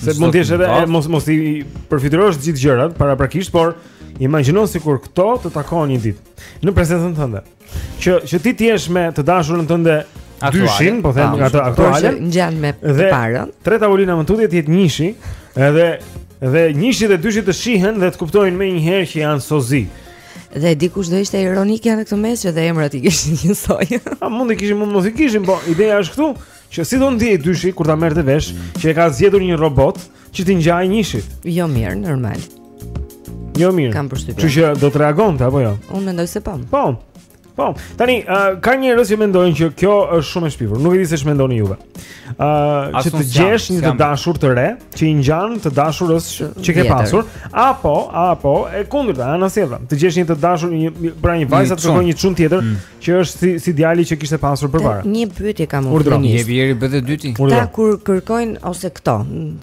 Se mund të jetë edhe mos mos i përfytyrosh gjithë gjërat paraprakisht, por imagjino sikur këto të takohen një ditë në prezencën tënde. Që që ti të jesh me të dashurën tënde dyshin, po them nga ato aktuale, ngjan me të parën. Tre tavolina më tutje të jetë njëshi, edhe edhe njëshi dhe dyshi të shihen dhe të kuptojnë menjëherë që janë sozi. Dhe dikush do ishte ironik edhe këtu mes që dhe emrat i kishin njësoj. A mund të kishim, mund mos i kishim, po ideja është këtu. Që si do ndihej dyshi kur ta merrte vesh mm. që e ka zgjedhur një robot që t'i ngjajë njëshit. Jo mirë, normal. Jo mirë. Kam përshtypjen. Që që do të reagonte apo jo? Unë mendoj se po. Po. Po. Tani uh, ka njerëz që mendojnë që kjo është shumë e shpifur. Nuk e di se ç'mendoni juve. Ë, uh, që të gjesh një të dashur të re, që i ngjan të dashurës që, që ke pasur, apo apo e kundërta, anasjelltas. Të gjesh një të dashur një pra një vajzë të shikojë një çun tjetër, mm. Që është si si djali që kishte pasur përpara. Një pyetje kam unë. Urdhëro një njeri bëhet e dyti. Ata kur kërkojnë ose këto,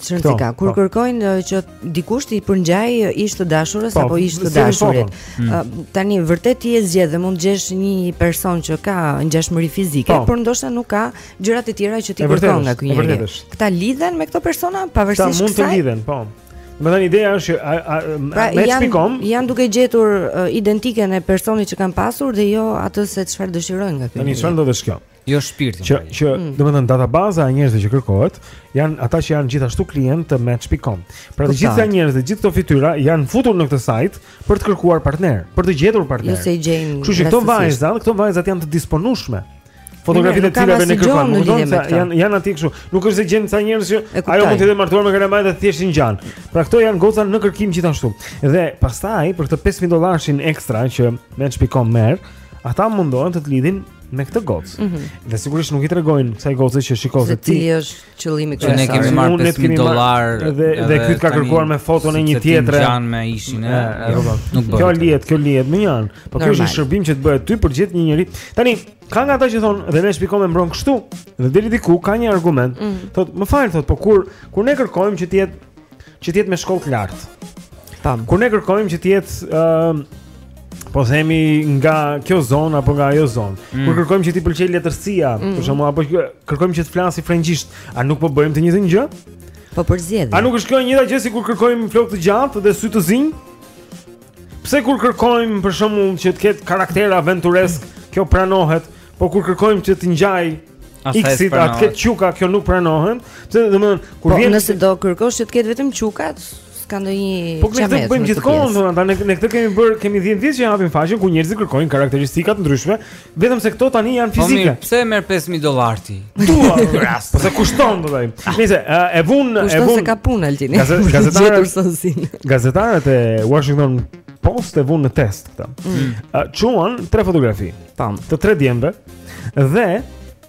çfarë ti ka? Kur po. kërkojnë që dikush t'i përngjajë ish të dashurës po, apo ish të dashurit. Po. Hmm. Tani vërtet ti e zgjedh dhe mund të gjesh një person që ka ngjashmëri fizike, por ndoshta nuk ka gjërat e tjera që ti kërkon nga ky njeri. Këta lidhen me këto persona pavarësisht se mund të lidhen, po. Domethënë ideja është që pra, match.com janë, janë duke gjetur uh, identiken e personit që kanë pasur dhe jo atë se çfarë dëshirojnë nga ky. Tani çfarë ndodh është kjo? Jo shpirtin. Që që mm. domethënë databaza e njerëzve që kërkohet janë ata që janë gjithashtu klientë të match.com. Pra të gjitha njerëzit, të gjithë këto fytyra janë futur në këtë sajt për të kërkuar partner, për të gjetur partner. Nëse i gjejnë. Kështu që këto vajza, këto vajzat janë të disponueshme. fotografitë e të cilave ne kërkojmë. Do të thotë janë janë aty kështu. Nuk është se gjen ca njerëz që ajo mund të jetë e martuar me kalamaj dhe thjesht i ngjan. Pra këto janë goca në kërkim gjithashtu. Dhe pastaj për këtë 5000 dollarëshin ekstra që match.com merr, ata mundohen të të lidhin me këtë gocë. Mm -hmm. Dhe sigurisht nuk i tregojnë kësaj goce që shiko se ti është qëllimi kryesor. Ne kemi marrë 5000 dollarë dhe dhe ky të ka kërkuar me foton e një tjetre. Ti ngjan me ishin e nuk bën. Kjo lihet, kjo lihet mënjanë. Po ky është një shërbim që të bëhet ty për të gjetur një njeri. Tani ka nga ata që thonë dhe match.com e mbron kështu. Dhe deri diku ka një argument. Mm. Thotë, më fal thotë, po kur kur ne kërkojmë që të jetë Që të jetë me shkollë të lartë. Tam. Kur ne kërkojmë që të jetë ë uh, po themi nga kjo zonë apo nga ajo zonë. Mm. Kur kërkojmë që t'i pëlqejë letërsia, mm. për shembull, apo kërkojmë që të flasi frëngjisht, a nuk po bëjmë të njëjtën gjë? Po përzgjedhim. A nuk është kjo e njëjta gjë sikur kërkojmë flokë të gjatë dhe sy të zinj? Pse kur kërkojmë për shembull që të ketë karakter aventuresk, mm. kjo pranohet, po kur kërkojmë që të ngjajë X-it, pra atë këtë çuka, kjo nuk pranohen Pse, dhe më dhe kur, po, vjen... Po, nëse do kërkosh që të ketë vetëm çukat, s'ka ndonjë qamet Po, këtë këtë bëjmë gjithë kohën, domethënë, ne këtë kemi bërë, kemi dhjetë vjet që hapim faqen, ku njerëzit kërkojnë karakteristika të ndryshme, vetëm se këto tani janë po, fizike. Po, mirë, pse merr 5.000 dolar ti? Dua, rrasë, po se kushton, domethënë. Ah. Nise, e vun... Kushton se ka punë, Altini. Gazetarët, gazetarët e Washington Post e vun në test këtë. Mm. Çuan tre fotografi. Tamam. Të tre djemve dhe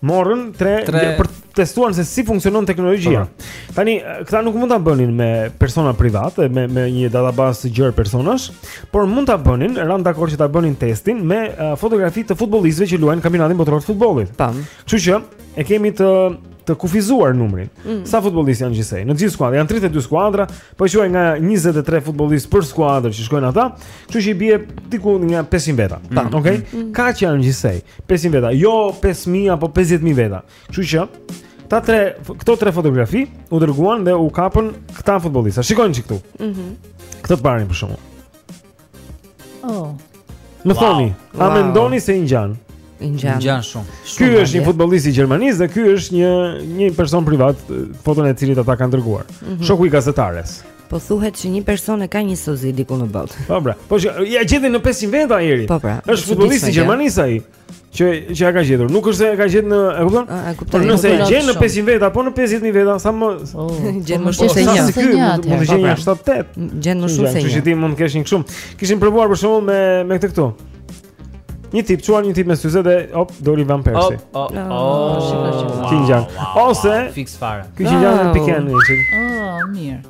morën tre, tre... për të testuar se si funksionon teknologjia. Po. Tani këta nuk mund ta bënin me persona private, me me një database të gjerë personash, por mund ta bënin, ranë dakord që ta bënin testin me uh, fotografi të futbollistëve që luajnë kampionatin botëror të futbollit. Tamam. Kështu që e kemi të të kufizuar numrin. Mm. Sa futbollistë janë gjithsej? Në gjithë skuadrat janë 32 skuadra, Po i quaj nga 23 futbollistë për skuadër që shkojnë ata, kështu që i bie diku nga 500 veta. Mm. Tan, okay? Mm. Mm. Kaq janë gjithsej 500 veta, jo 5000 apo 50000 veta. Kështu që të tre, këto tre fotografi u dërguan dhe u kapën këta futbollista. Shikoni çik këtu. Mhm. Mm Këtë të parin për shembull. Oh. Më thoni, a mendoni se i ngjan? I ngjan. Ngjan shumë. Ky është një futbollist i Gjermanisë dhe ky është një një person privat, foton e cilit ata kanë dërguar. Mhm. Shoku i gazetares. Po thuhet që një person e ka një sozi diku në botë. Po pra. Po që ja gjeti në 500 veta njeri. Po pra. Është futbollist i Gjermanisë ai. Që që ja ka gjetur. Nuk është se e ka gjetur në, e kupton? E kupton. Por nëse e gjen në 500 veta apo në 50000 veta, sa më oh, gjen më shumë se një. Se ky mund të gjejë një 7-8. Gjen më shumë se një. Që ti mund të kesh një kështu. Kishin provuar për shembull me me këtë këtu. Një tip çuan një tip me syze dhe op doli Van Persie. Oh, oh, oh, oh, shikoje. Ose fiks fare. Ky i ngjan në pikë, oh, mirë.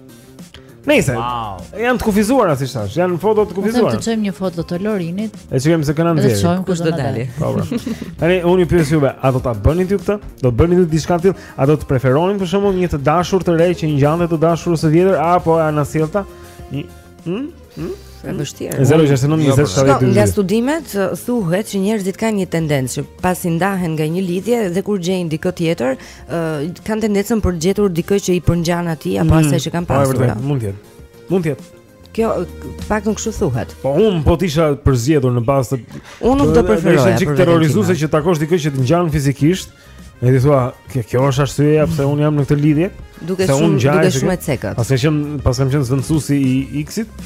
Nëse wow. janë të kufizuara siç thashë, janë foto të kufizuara. Ne të çojmë një foto të Lorinit. E shikojmë se kë nxjerr. Ne shohim kush do dali. Po. po. Tani unë ju pyes juve, a do ta bënit këtë? Do të bënit diçka të tillë? A do të preferonit për shembull një të dashur të re që i ngjante të dashurës së vjetër apo anasjellta? Hm? Hm? Është vështirë. 069 20 70 222. Nga studimet thuhet që njerëzit kanë një tendencë që pasi ndahen nga një lidhje dhe kur gjejnë dikë tjetër, uh, kanë tendencën për të gjetur dikë që i përngjan atij apo mm. asaj që kanë po, pasur. Po vërtet, mund të jetë. Mund të jetë. Kjo paktën kështu thuhet. Po unë po të isha përzgjedhur në bazë të Unë nuk do preferoja. Është çik terrorizuese që takosh dikë që të ngjan fizikisht. E di thua, kjo, kjo është arsyeja pse unë jam në këtë lidhje? Duket shumë gjë, duket shumë e cekët. Paskam qenë, paskam qenë zëvendësuesi i X-it.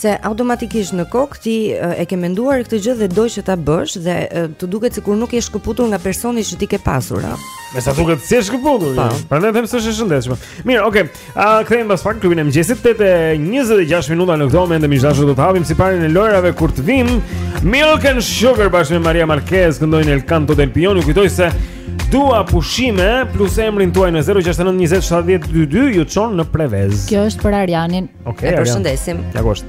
Se automatikisht në kokë ti e ke menduar këtë gjë dhe do që ta bësh dhe të duket sikur nuk je shkëputur nga personi që ti ke pasur, a? Me sa duket s'je shkëputur. Po. Prandaj them s'është e shëndetshme. Mirë, okay. A kthehemi pas pak Klubin e mëngjesit 8:26 minuta në këto momente miq të dashur do të hapim siparin e lojrave kur të vijmë Milk and Sugar bashkë me Maria Marquez këndojnë El Canto del Pilon ju kujtoj se dua pushime plus emrin tuaj në 0692070222 ju çon në Prevezë Kjo është për Arianin okay, e përshëndesim Ja gosht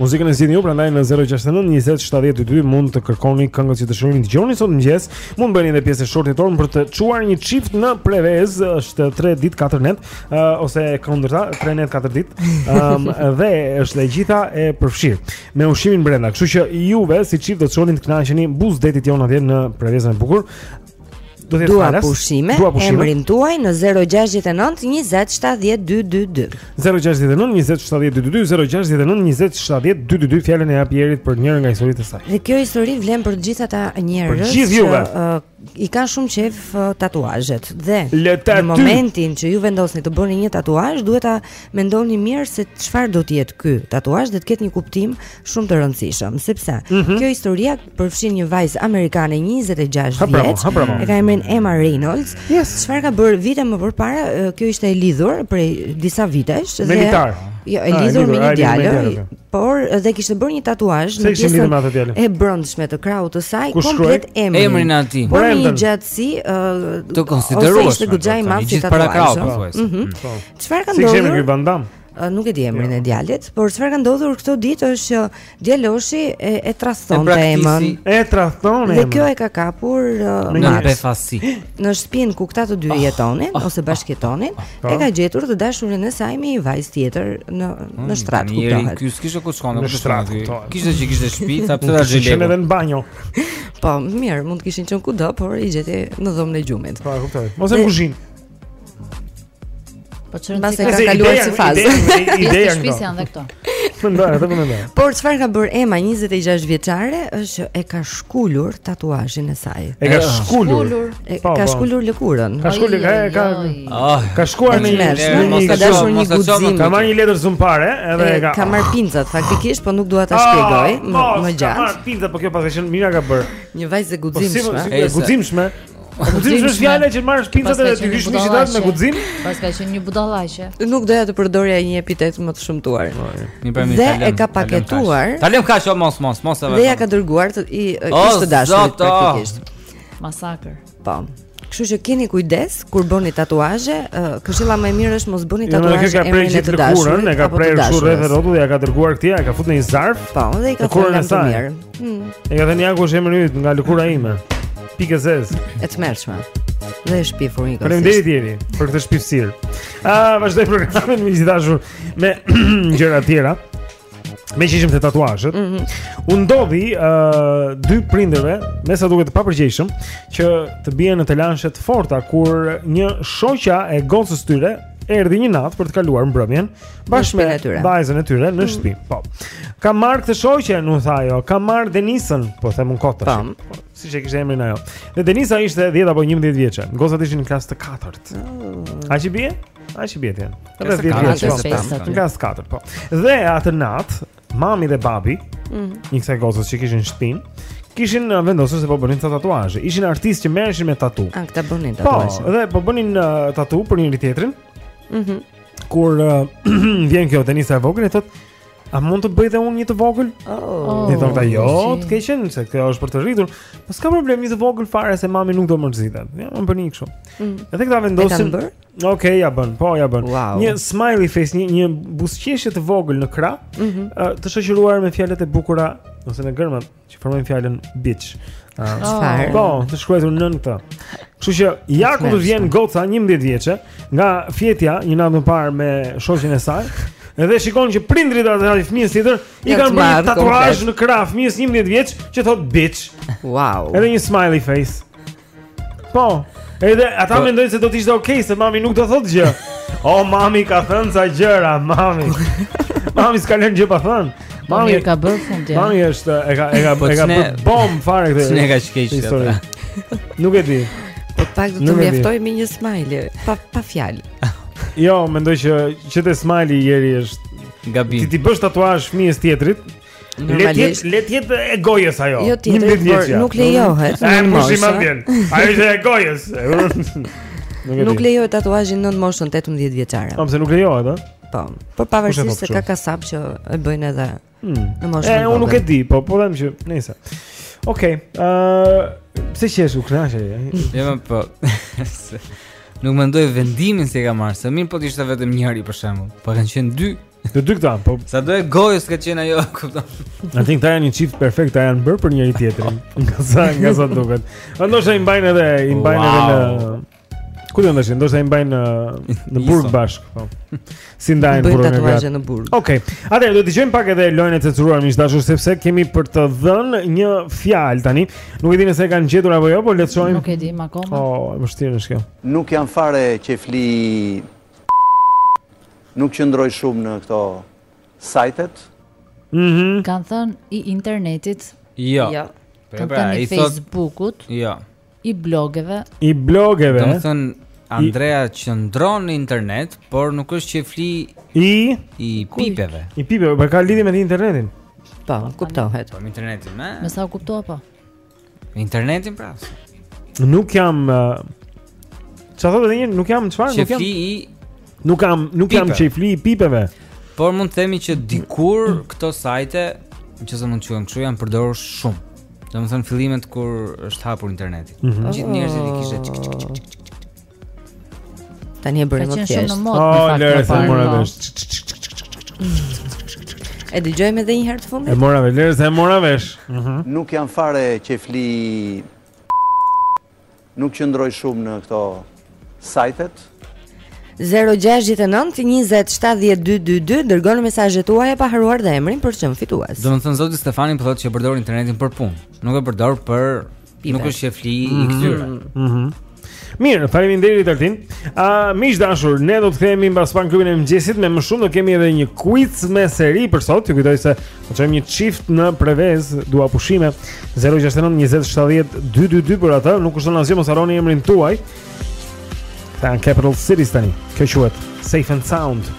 Muzikën e zgjidhni ju, prandaj në 069 20 70 222 mund të kërkoni këngët që dëshironi të dëgjoni sot mëngjes. Mund bëni edhe pjesë e shortit tonë për të çuar një çift në Prevezë, është 3 ditë 4 netë, uh, ose kundërta, 3 netë 4 ditë. Ëm um, dhe është e gjitha e përfshirë me ushqimin brenda. Kështu që juve si çift do të shkoni të kënaqeni buzë detit Jon atje në Prevezën e bukur. Do të thotë dua pushime, dua pushime. Emrin tuaj në 069 20 70 222. 069 20 70 222, 069 20 70 222 fjalën e Apierit për njërin nga historitë e saj. Dhe kjo histori vlen për të gjithë ata njerëz që uh, i kanë shumë qejf uh, tatuazhet. Dhe në momentin që ju vendosni të bëni një tatuazh, duhet ta mendoni mirë se çfarë do të jetë ky tatuazh dhe të ketë një kuptim shumë të rëndësishëm, sepse mm -hmm. kjo historia përfshin një vajzë amerikane 26 vjeç, e ka emrin Emma Reynolds. Çfarë yes. ka bërë vite më parë? Kjo ishte e lidhur prej disa vitesh me militar. Jo, e ah, lidhur me një djalë, por dhe kishte bërë një tatuazh në pjesën e brendshme të krahut të saj komplet emrin. Emrin e tij. Por një gjatësi ë të konsideruar. Ose ishte goxhaj madh si tatuazh. Para krahut, po thuaj. Mhm. Po. Çfarë ka ndodhur? Si kemi ky bandam? Nuk e di emrin e djalit, por çfarë ka ndodhur këto ditë është që djaloshi e, e tradhton te Emën. E tradhton Emën. Dhe kjo e ka kapur uh, në befasi. Në shtëpinë ku këta të dy oh, jetonin oh, ose bashkëjetonin, oh, oh, e ka gjetur të dashurin e saj me një vajzë tjetër në hmm, në shtrat ku ka. Ky s'kishte ku shkonte, në shtrat. Kishte që kishte shtëpi, tha pse ta gjej. Në banjo. Po, mirë, mund të kishin qenë kudo, por i gjeti në dhomën e gjumit. Po, e kuptoj. Ose në kuzhinë. Po çfarë ka kaluar si fazë? Ideja është se janë dhe këto. Mendoj, atë po mendoj. Por çfarë ka bërë Ema 26 vjeçare është që e ka shkulur tatuazhin e saj. E ka shkulur. E po, ka po. shkulur lëkurën. Ka shkulur, ka ka ah. ka shkuar në një mos ka dashur një guxim. Ka marrë një letër zumpare, edhe e ka. Ka marrë pincat faktikisht, po nuk dua ta ah, shpjegoj më gjatë. Ka marrë pincat, po kjo pas ka qenë mirë e ka bërë. Një vajzë e guximshme. Guximshme. Guxim është fjala që marrësh pincat e ti heqësh mishin dot me guxim? Pas ka qenë një budallaqe. Nuk doja të përdorja një epitet më të shëmtuar. Po, një pamje. Dhe e ka paketuar. Ta lëm kaq mos mos mos e vë. Dhe ja ka dërguar të ish të dashur praktikisht. Masakër. Po. Kështu që keni kujdes kur bëni tatuazhe, këshilla më e mirë është mos bëni jo, tatuazhe e mirë të dashur. E ka prerë kështu rreth rrotull, ja ka dërguar këtij, e ka futur në një zarf. Po, dhe i ka thënë më mirë. Hmm. E ka thënë ja ku është emri yt nga lëkura ime. Pikë e zezë. E tmerrshme. Dhe e shpifur njëkohësisht Faleminderit Ieri për këtë shpifësirë A vazhdoj programin me gjithashur Me gjëra të tjera Meqë ishim te tatuazhet mm -hmm. U ndodhi uh, dy prindërve Me sa duket të papërgjegjshëm Që të bien në telashe të forta Kur një shoqe e gocës tyre Erdhi një natë për të kaluar mbrëmjen Bashkë me vajzën e tyre në mhm. shtëpi mm -hmm. po. Kam marrë këtë shoqen, u tha ajo Kam marrë Denisën Po themi kot Siç e kishte emrin ajo Dhe Denisa ishte 10 apo 11 vjeçe Gocat ishin në klasë të 4 mm. Aq i bie? Aq i bie të jenë Klasë të 4 Klasë të 4 po. Klasë të 4 po. Dhe atë natë Mami dhe babi mm. I kësaj gocës që kishin shpinë Kishin uh, vendosur se po bënin ca tatuazhe Ishin artistë që merreshin me tatu A këta bënin po, tatuazhe Po dhe po bënin uh, tatu për njëri-tjetrin mm -hmm. Kur uh, vjen kjo Denisa e vogël Thotë A mund të bëj dhe unë një të vogël? Oh, i thonë jo, të keqen se kjo është për të rritur. Po s'ka problem një të vogël fare se mami nuk do të mërzitet. Ja, më bëni kështu. Mm. Edhe këta vendosin. Okej, okay, ja bën. Po ja bën. Wow. Një smiley face, një një buzëqeshje të vogël në krah, mm -hmm. të shoqëruar me fjalët e bukura ose me germat. që formojnë fjalën bitch. Çfarë? Po, të shkruajtur nën këtë. Kështu që ja ku do të vjen goca 11 vjeçe nga fjetja një natë më parë me shoqen e saj. Edhe shikon që prindërit e atij fëmijës tjetër i kanë bërë tatuazh në krah fëmijës 11 vjeç që thotë bitch. Wow. Edhe një smiley face. Po. Edhe ata po. mendojnë se do të ishte okay se mami nuk do thotë gjë. O mami ka thënë ca gjëra, mami. Mami s'ka lënë gjë pa thënë. Po, mami e ka bërë fundi. Mami është e ka e ka po, e ka bërë bom fare këtë. Ne ka shkesh historia. Nuk e di. Po pak do të mjaftonte me një smile, pa pa fjalë. Jo, mendoj që që te smiley Ieri është gabim. Ti t'i bësh tatuazh fëmijës së tjetrit, Normalisht le të jetë e gojës ajo. Jo ti, por nuk lejohet. Ai më shumë më vjen. Ai është e gojës. Nuk lejohet tatuazhi nën moshën 18 vjeçare. Po pse nuk lejohet, ë? Po. Po pavarësisht se ka kasapë që e bëjnë edhe hmm. në moshën. E unë nuk e di, po po them që nëse. Okej. Ë, pse qesh u kënaqe? Jo, po. Nuk mendoj vendimin si e kanë marrë, se mirë po të ishte vetëm njëri për shembull. Po kanë qenë dy Të dy këta, po. Sa e gojës ka qenë ajo, kupton. I think ata janë një çift perfekt, ata janë bërë për njëri tjetrin. Nga sa, nga sa duket. A ndoshta i mbajnë edhe, i mbajnë edhe në Ku do ndajë, ndoshta i mbajnë në në burg bashkë, po. Si ndajnë burgun e vet. Bëjnë tatuazhe në burg. Okej. Okay. Atëherë do të dëgjojmë pak edhe lojën e censuruar miq të dashur sepse kemi për të dhënë një fjalë tani. Nuk e di nëse e kanë gjetur apo jo, po le të shohim. Nuk e di akoma. Oh, e vështirë është kjo. Nuk jam fare qejfli Nuk qëndroj shumë në këto sajtet. Mhm. Kanë thënë i internetit? Jo. Jo. Kanë pra, thënë i Facebookut? Jo. I blogeve? I blogeve. Domethënë Andrea qëndron në internet, por nuk është qejfli i i pipeve. I pipeve, por ka lidhje me internetin. Po, kuptohet. Po me internetin, me. Me sa kuptova po. Internetin pra. Nuk jam Ça thotë dhe një, nuk jam çfarë? Qejfli i... Nuk jam, nuk jam qejfli i pipeve Por mund të themi që dikur këto sajte në qoftë se mund t'i quajmë kështu janë përdorur shumë Domethënë fillimet kur është hapur interneti mhm. Gjithë njerëzit i kishe çik çik çik çik çik Tani e bëri më thjesht. Ka qenë shumë në modë. Oh, lëre se mora vesh. E dëgjojmë edhe një herë të fundit. E mora vesh, lëre se e mora vesh. Mhm. Nuk jam fare qejfli Nuk qëndroj shumë në këto sajtet. 0-6-9-20-70-222 Dërgoni mesazhet tuaja pa harruar dhe emrin për t'u bërë fitues Domethënë zoti Stefani po thotë që e përdor internetin për punë. Nuk e përdor për Pipe. Nuk është qejfli mhm i këtyre. Mhm. Mm Mirë, faleminderit Altin. Ë, uh, miq të dashur, ne do të kthehemi pas pak në klubin e mëngjesit me më shumë do kemi edhe një kuic me seri për sot. Ju kujtoj se do të çojmë një çift në Prevezë, dua pushime 069 20 70 222 për atë, nuk kushton asgjë, mos harroni emrin tuaj. Këta janë Capital Cities tani. Kjo quhet Safe and Sound.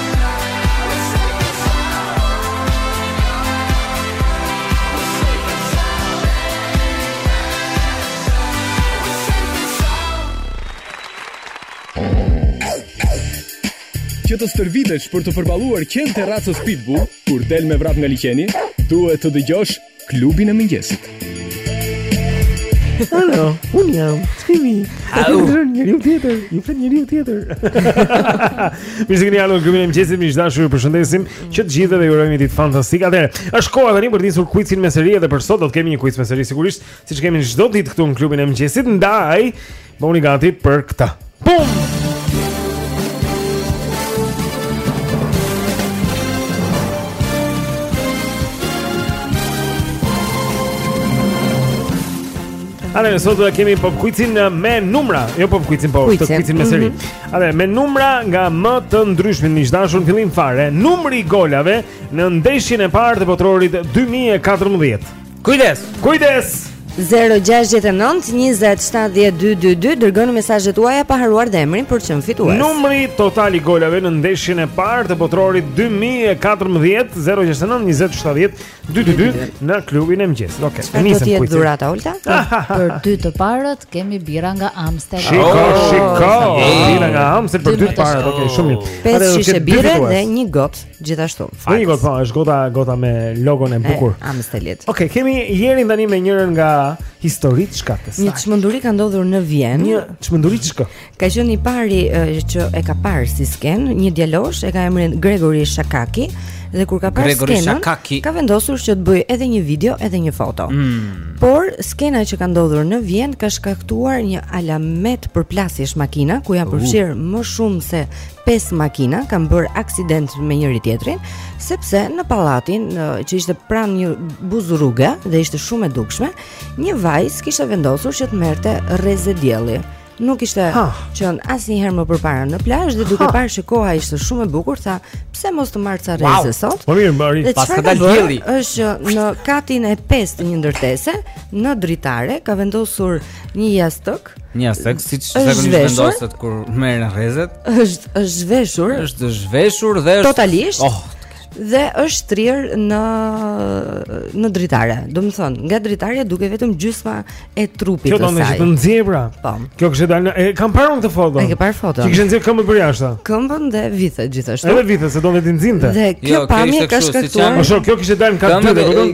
Që të stërvitesh për të përballuar qentë e racës Pitbull kur del me vrap nga liqeni, duhet të dëgjosh Klubin e mëngjesit. Alo, unë jam Timi. Au, njëri tjetër, ju flet njëri tjetër. Mirë se u kthyet në klubin e mëngjesit, miq të dashur, ju përshëndesim që të gjithëve ju urojmë ditë fantastike. Atëherë, është koha tani për të nisur kuicin me seri edhe për sot do të kemi një kuic me seri sigurisht, siç kemi çdo ditë këtu në klubin e mëngjesit. Ndaj, Bëhuni gati për këtë. Bum! Atëherë, sot do të kemi pop quizin eh, me numra, jo pop quizin, po quizin me seri. Mhm. Atëherë, me numra nga më të ndryshmin miq të dashur, fillim fare, numri i golave në ndeshjen e parë të botërorit 2014. Kujdes, kujdes. 0-6-9-27-12-22 Dërgoni mesazhet tuaja pa harruar dhe emrin për të qenë fitues Numri total i golave në ndeshjen e parë të botërorit 2014 0-6-9-27-12-22 Në klubin e mëngjesit Ok, e nisem quizin Çfarë do të jetë dhurata Olta? Për dy të parët kemi birra nga Amstel Shiko, oh, shiko Birra nga Amstel për dy të parët Ok, shumë mirë 5 shishe birre dhe një gotë Gjithashtu. Nice. Një gotë, po, është gota, gota me logon e bukur. E, Amstelit. Oke, okay, kemi Jerin tani me njërën nga historitë çka të saj. Një çmenduri ka ndodhur në Vjenë. Një çmenduri çka. Ka qenë i pari që e ka parë si skenë, një djalosh e ka emrin Gregory Shakaki, dhe kur ka parë skenën, ka vendosur që të bëjë edhe një video, edhe një foto. Mm. Por skena që ka ndodhur në Vjenë ka shkaktuar një alamet përplasjesh makina ku janë përfshirë uh. më shumë se pesë makina kanë bërë aksident me njëra tjetrën, sepse në pallatin që ishte pranë një buzë rruge dhe ishte shumë e dukshme, një vajzë kishte vendosur që të merrte rreze dielli. Nuk ishte qenë asnjëherë më përpara në plazh dhe duke parë që koha ishte shumë e bukur, tha, pse mos të marr ca rreze wow. sot? Po mirë, bëri, pasi ka dalë dielli. Është në katin e 5 të një ndërtese, në dritare ka vendosur një jastëk Një jastëk siç zakonisht vendoset kur merren rrezet. Është është zhveshur. Është zhveshur dhe është totalisht. Oh, dhe është shtrirë në në dritare. Domethënë, nga dritarja dukej vetëm gjysma e trupit të saj. Kjo do të thotë nxjerr pra. Po. Kjo kishte dalë e kam parë unë këtë foto. E ke parë foto. Të kishte nxjerr këmbën për jashtë. Këmbën dhe vithet gjithashtu. Edhe vithet se do të nxihej. Dhe kjo jo, pamje ka shkaktuar. Po shoh, kjo kishte dalë në katë dy, e kupton?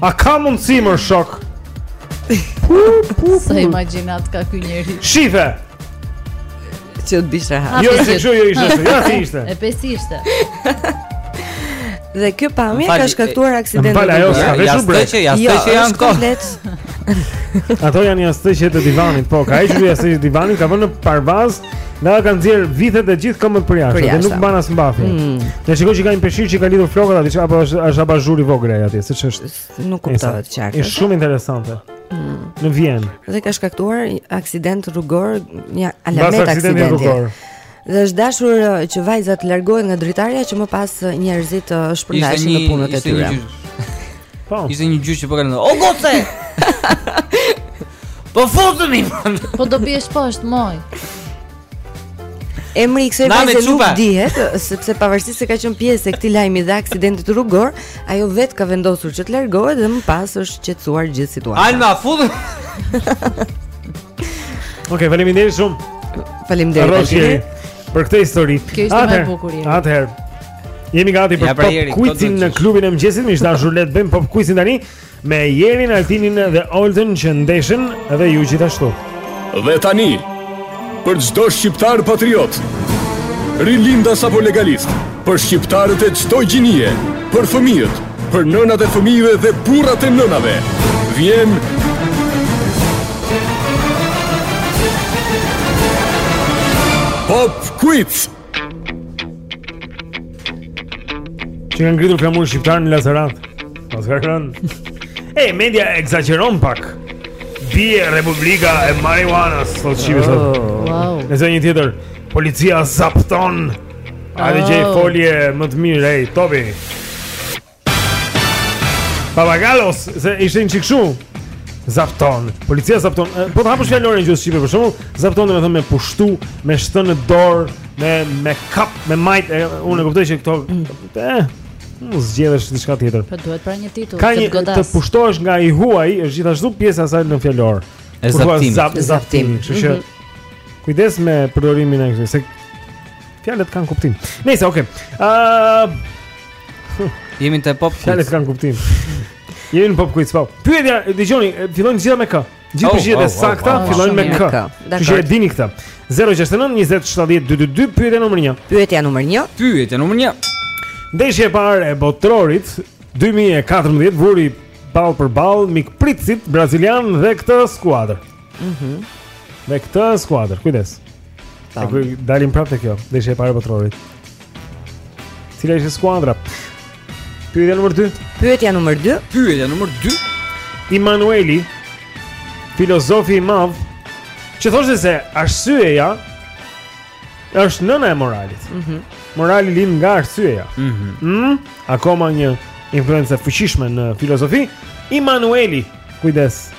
A ka mundësi ta shoh? Sa imagjinatë ka ky njeri. Shife. Që të bishte ha. Jo, ishte kështu, jo ishte kështu. Ja si ishte. E pesë ishte. Dhe kjo pamje ka shkaktuar aksident. Falë, ajo s'ka veshur bre. Ja, s'ka që janë këto. Ato janë jastëqe të divanit, po, ka hequr jastëqet të divanit, ka vënë në parvaz Dhe ka nxjerr vithet e gjithë këmbët për jashtë, dhe nuk mban as mbathje. Mm. Unë shikoj që ka një peshqir që ka lidhur flokët aty, apo është është abazhur i vogël ai aty, siç është. Nuk kuptohet qartë. Është shumë interesante. Mm. Në Vjenë. Dhe ka shkaktuar aksident rrugor, një alamet aksidenti. Dhe është dashur uh, që vajza të largohej nga dritarja që më pas uh, njerëzit të uh, shpërndaheshin në punët e tyre. Po. Ishte një gjë që po kanë. O goce. Po fut një. Po do biesh poshtë moj Emri i kësaj vajze nuk dihet, sepse pavarësisht se ka qenë pjesë e këtij lajmi dhe aksidentit rrugor, ajo vetë ka vendosur që të largohet dhe më pas është qetësuar gjithë situata. Alma fut. Okej, faleminderit shumë. Faleminderit. Për këtë histori. Kjo ishte më e bukur. Atëherë. Jemi gati për ja, pra, pop quizin në klubin e mëngjesit, miq të dashur le të bëjmë pop quizin tani. Me Jerin, Altinin dhe Oltën që ndeshen dhe ju gjithashtu. Dhe tani, për çdo shqiptar patriot, rilindas apo legalist, për shqiptarët e çdo gjinie, për fëmijët, për nënat e fëmijëve dhe burrat e nënave, vjen Pop Quiz. Që kanë ngritur flamurin shqiptar në Lazarat. Paska rënë. Ej, media ekzagjeron pak. Bie Republika e Marijuanas, thotë Shqipëria Sot. Oh. Wow. Në një tjetër, policia zapton. Hajde gjej oh. folje më të mirë, ej, topi. Papagalos, se ishte një çikë shumë. Zapton. Policia zapton. Po të hapësh fjalorin e gjuhës shqipe për shembull, zapton domethënë me pushtu, me shtënë në dorë, me me kap, me majt, unë e kuptoj që këto eh, mos zgjedhësh diçka tjetër. Po duhet pra një titull të godasë. Të pushtohesh nga i huaj, është gjithashtu pjesa e saj në fjalor. E zaptim, zap, zaptim, kështu që mhm. kujdes me përdorimin e kësaj. Se fjalët kanë kuptim. Nice, okay. Ëh, uh, Jemi te pop quiz. Fjalët kanë kuptim. Jemi në pop quiz, po. Pyetja, dëgjoni, fillojnë të gjitha me k. Gjithë oh, përgjigjet oh, e oh, sakta oh, oh, fillojnë me k. Kështu që e dini këtë. 069 20 70 222 pyetja numër 1. Pyetja numër 1. Pyetja numër 1. Ndeshja e parë e Botërorit 2014 vuri ballë për ballë mikpritësit brazilianë dhe këtë skuadër. Mhm. Mm dhe këtë skuadër, kujdes. Ta dalim prapë te kjo, ndeshja e parë e Botërorit. Cila ishte skuadra? Pyetja numër 2. Pyetja numër 2. Pyetja numër 2. Immanueli, filozofi i madh, që thoshte se arsyeja është nëna e moralit. Mhm. Mm Morali lind nga arsyeja. Mhm. Mm mm? Akoma një influencë e fuqishme në filozofi, Immanueli. Kujdes.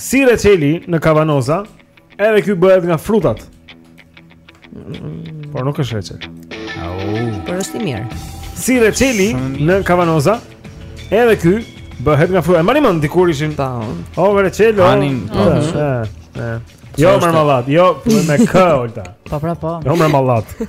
Si reçeli në kavanoza, edhe ky bëhet nga frutat. Por nuk është reçel. Au. Por është i mirë. Si reçeli në kavanoza, edhe ky bëhet nga frutat. E mbani mend dikur ishin ta. O reçel, o. Anin. Po. Jo marmalatë, jo me k Olta. Po pra po. Jo marmalatë.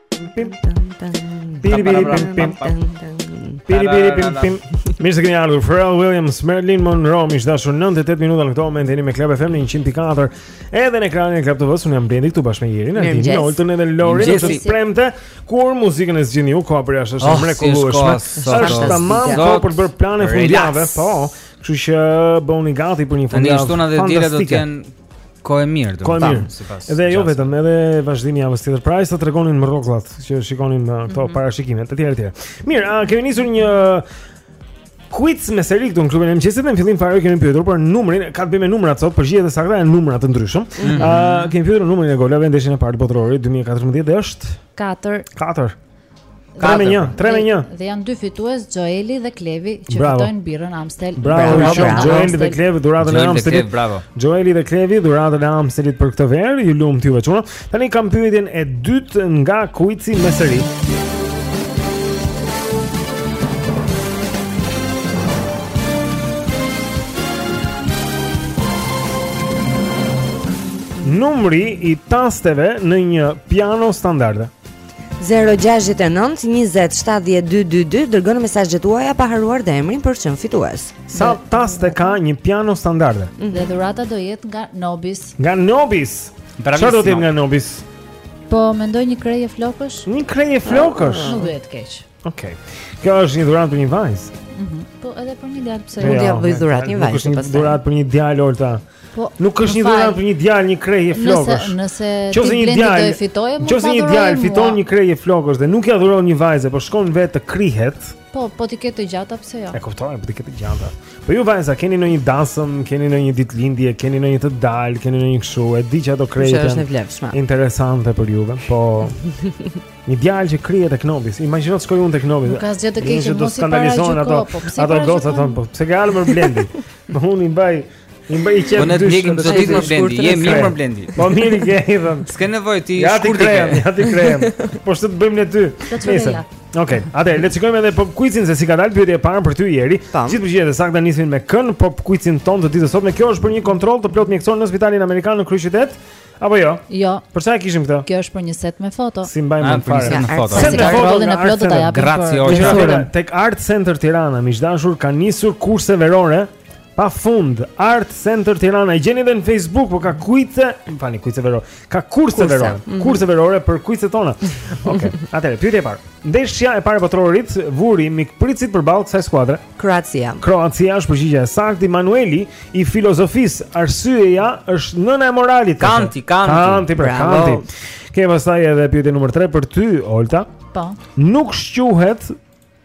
Biri biri bim bim Biri biri bim bim Mirë se keni ardhur Pharrell Williams, Marilyn Monroe, miq të dashur 98 minuta në këto moment jeni me Club FM në 104. Edhe në ekranin e Club TV unë jam Blendi këtu bashkë me Jerin, Altin, Oltën edhe Lori, të premte kur muzikën e zgjidhni ju koha për jashtë është oh, mrekullueshme. Është tamam kohë për të bërë plane fundjavë, po. Kështu që bëhuni gati për një fundjavë. E shtuna dhe e diela do të jenë Kohë e mirë, do të them, sipas. Edhe jo vetëm, edhe vazhdimi i javës tjetër. Pra, sa tregonin me rrokullat që shikonin uh, këto mm -hmm. parashikime të tjera të tjera. Mirë, a kemi nisur një quiz me seri këtu në klubin e mëngjesit në fillim fare kemi pyetur për numrin, ka të bëjë me numrat sot, përgjigjet e sakta janë numra të ndryshëm. Ëh, mm -hmm. uh, kemi pyetur numrin e golave në ndeshjen e parë të Botërorit 2014 dhe është 4. 4. 3 me 1, 3 me 1. Dhe janë dy fitues, Xhoeli dhe Klevi që fitojnë birrën Amstel. Bravo, bravo, bravo Xhoeli dhe Klevi dhuratën e Amstelit. Bravo. Xhoeli dhe Klevi dhuratën e Amstelit për këtë verë. Ju lumtë juve çuna. Tani kam pyetjen e dytë nga kuici me seri. Numri i tasteve në një piano standarde. 069 20 70 222 dërgoni mesazhet tuaja pa harruar dhe emrin për çdo fitues. Sa taste ka një piano standarde? Mhm. Dhe dhurata do jetë nga Nobis. Nga Nobis. Çfarë do të jetë nga Nobis? Po mendoj një krehje flokësh? Një krehje flokësh. Nuk është keq. Okej. Okay. Kjo është një dhuratë për një vajzë. Mhm. Mm po edhe për një djalë pse? Mund t'ia bëjë dhuratë një vajze pastaj. Është dhuratë për një djalë Olta. Po. Nuk është një dhuratë për një djalë, një krehje flokësh. Nëse nëse ti Blendi do e fitoje, mund ta dhuroje. Nëse një djalë fiton një krehje flokësh dhe nuk ia dhuron një vajze, po shkon vetë të krihet. Po, po t'i ke të gjata pse jo? E kuptoj, po t'i ke të gjata. Po ju vajza keni ndonjë dasmë, keni ndonjë ditëlindje, keni ndonjë të dalë, keni ndonjë kështu, e di që ato krehje. Është e vlefshme. Interesante për juve, po. Një djalë që krihet tek Nobis. Imagjino shkoj unë tek Nobis. Nuk ka asgjë të keqe, mos skandalizohen ato. Po, ato gocat thon po, pse ke ardhur Blendi? Po unë i mbaj i mbaj qen. Po ne djegim të ditë me Blendi, je mirë more Blendi. Po mirë që i thon. S'ke nevojë ti shkurt i ke, hajde t'i krehim. Po ç'të bëjmë ne ty? Nëse. Okej, atëherë le të shikojmë edhe pop quizin se si ka dalë pyetja e parë për ty Jeri. Gjithë përgjigjet e sakta nisin me K në pop quizin ton të ditës sot. Dhe kjo është për një kontroll të plot mjekësor në spitalin amerikan në kryeqytet. Apo jo? Jo. Për se e kishim këtë? Kjo është për një set me foto. S'e mbaj mend për një set me foto? Set me foto në plot do ta japim. Grazie. Tek Art Center Tirana, miq të dashur, ka nisur kurse verore pa fund. Art Center Tirana, e gjeni edhe në Facebook, po ka kuice, më falni, kuice verore. Ka kurse verore, mhm. kurse verore për kuicet tona. Okej. Atëherë, pyetja e parë. Ndeshja e parë e Botërorit vuri mikpritësit përballë kësaj skuadre. Kroacia. Kroacia është përgjigja e saktë. Imanueli i filozofisë, arsyeja është nëna e moralit. Kanti, kanti. Kanti, pra, kanti. Ke pastaj edhe pyetjen numër 3 për ty, Olta. Po. Nuk shquhet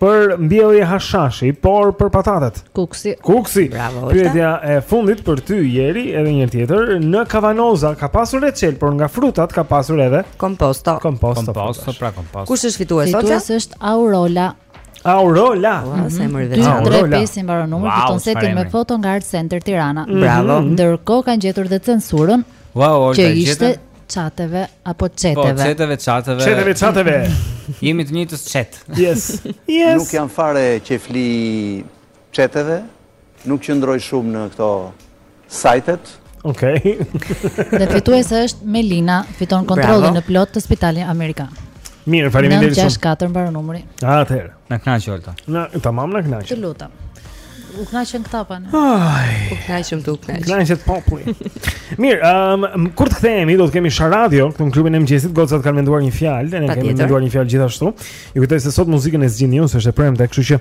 për mbjellje hashashi, por për patatet. Kukësi. Kukësi. Bravo, Olta. Pyetja e fundit për ty, Jeri, edhe një tjetër. Në kavanoza ka pasur reçel, por nga frutat ka pasur edhe komposto. Komposto, komposto pra komposto. Kush është fitues sot? Fitues është Aurola. Aurola. Ua, sa emër i vetë. 35 i mbaron numri, fiton setin me foto nga Art Center Tirana. Mhm. Bravo. Ndërkohë kanë gjetur dhe censurën. Wow, që ishte çateve apo çeteve. Po, çeteve, çateve. Çeteve, çateve. Jemi të njëjtës çetë. Yes. Yes. Nuk janë fare qefli çateve, nuk qëndroj shumë në këto sajtet. Okej. Okay. Dhe fituese është Melina, fiton kontrollin e plotë te Spitali Amerikan. Mirë, faleminderit shumë. 964 mbaron numri. Atëherë, na kënaqe Olta. Na, tamam na kënaqe. Të lutem. U kënaqën këta pa ne. Ai. U kënaqëm u kënaqëm. Kënaqet populli. Mirë, ëm um, kur të kthehemi do të kemi Sharadën këtu në klubin e mëngjesit, gocat kanë menduar një fjalë, ne kemi menduar një fjalë gjithashtu. Ju kujtoj se sot muzikën e zgjidhni ju, se është e premte, kështu që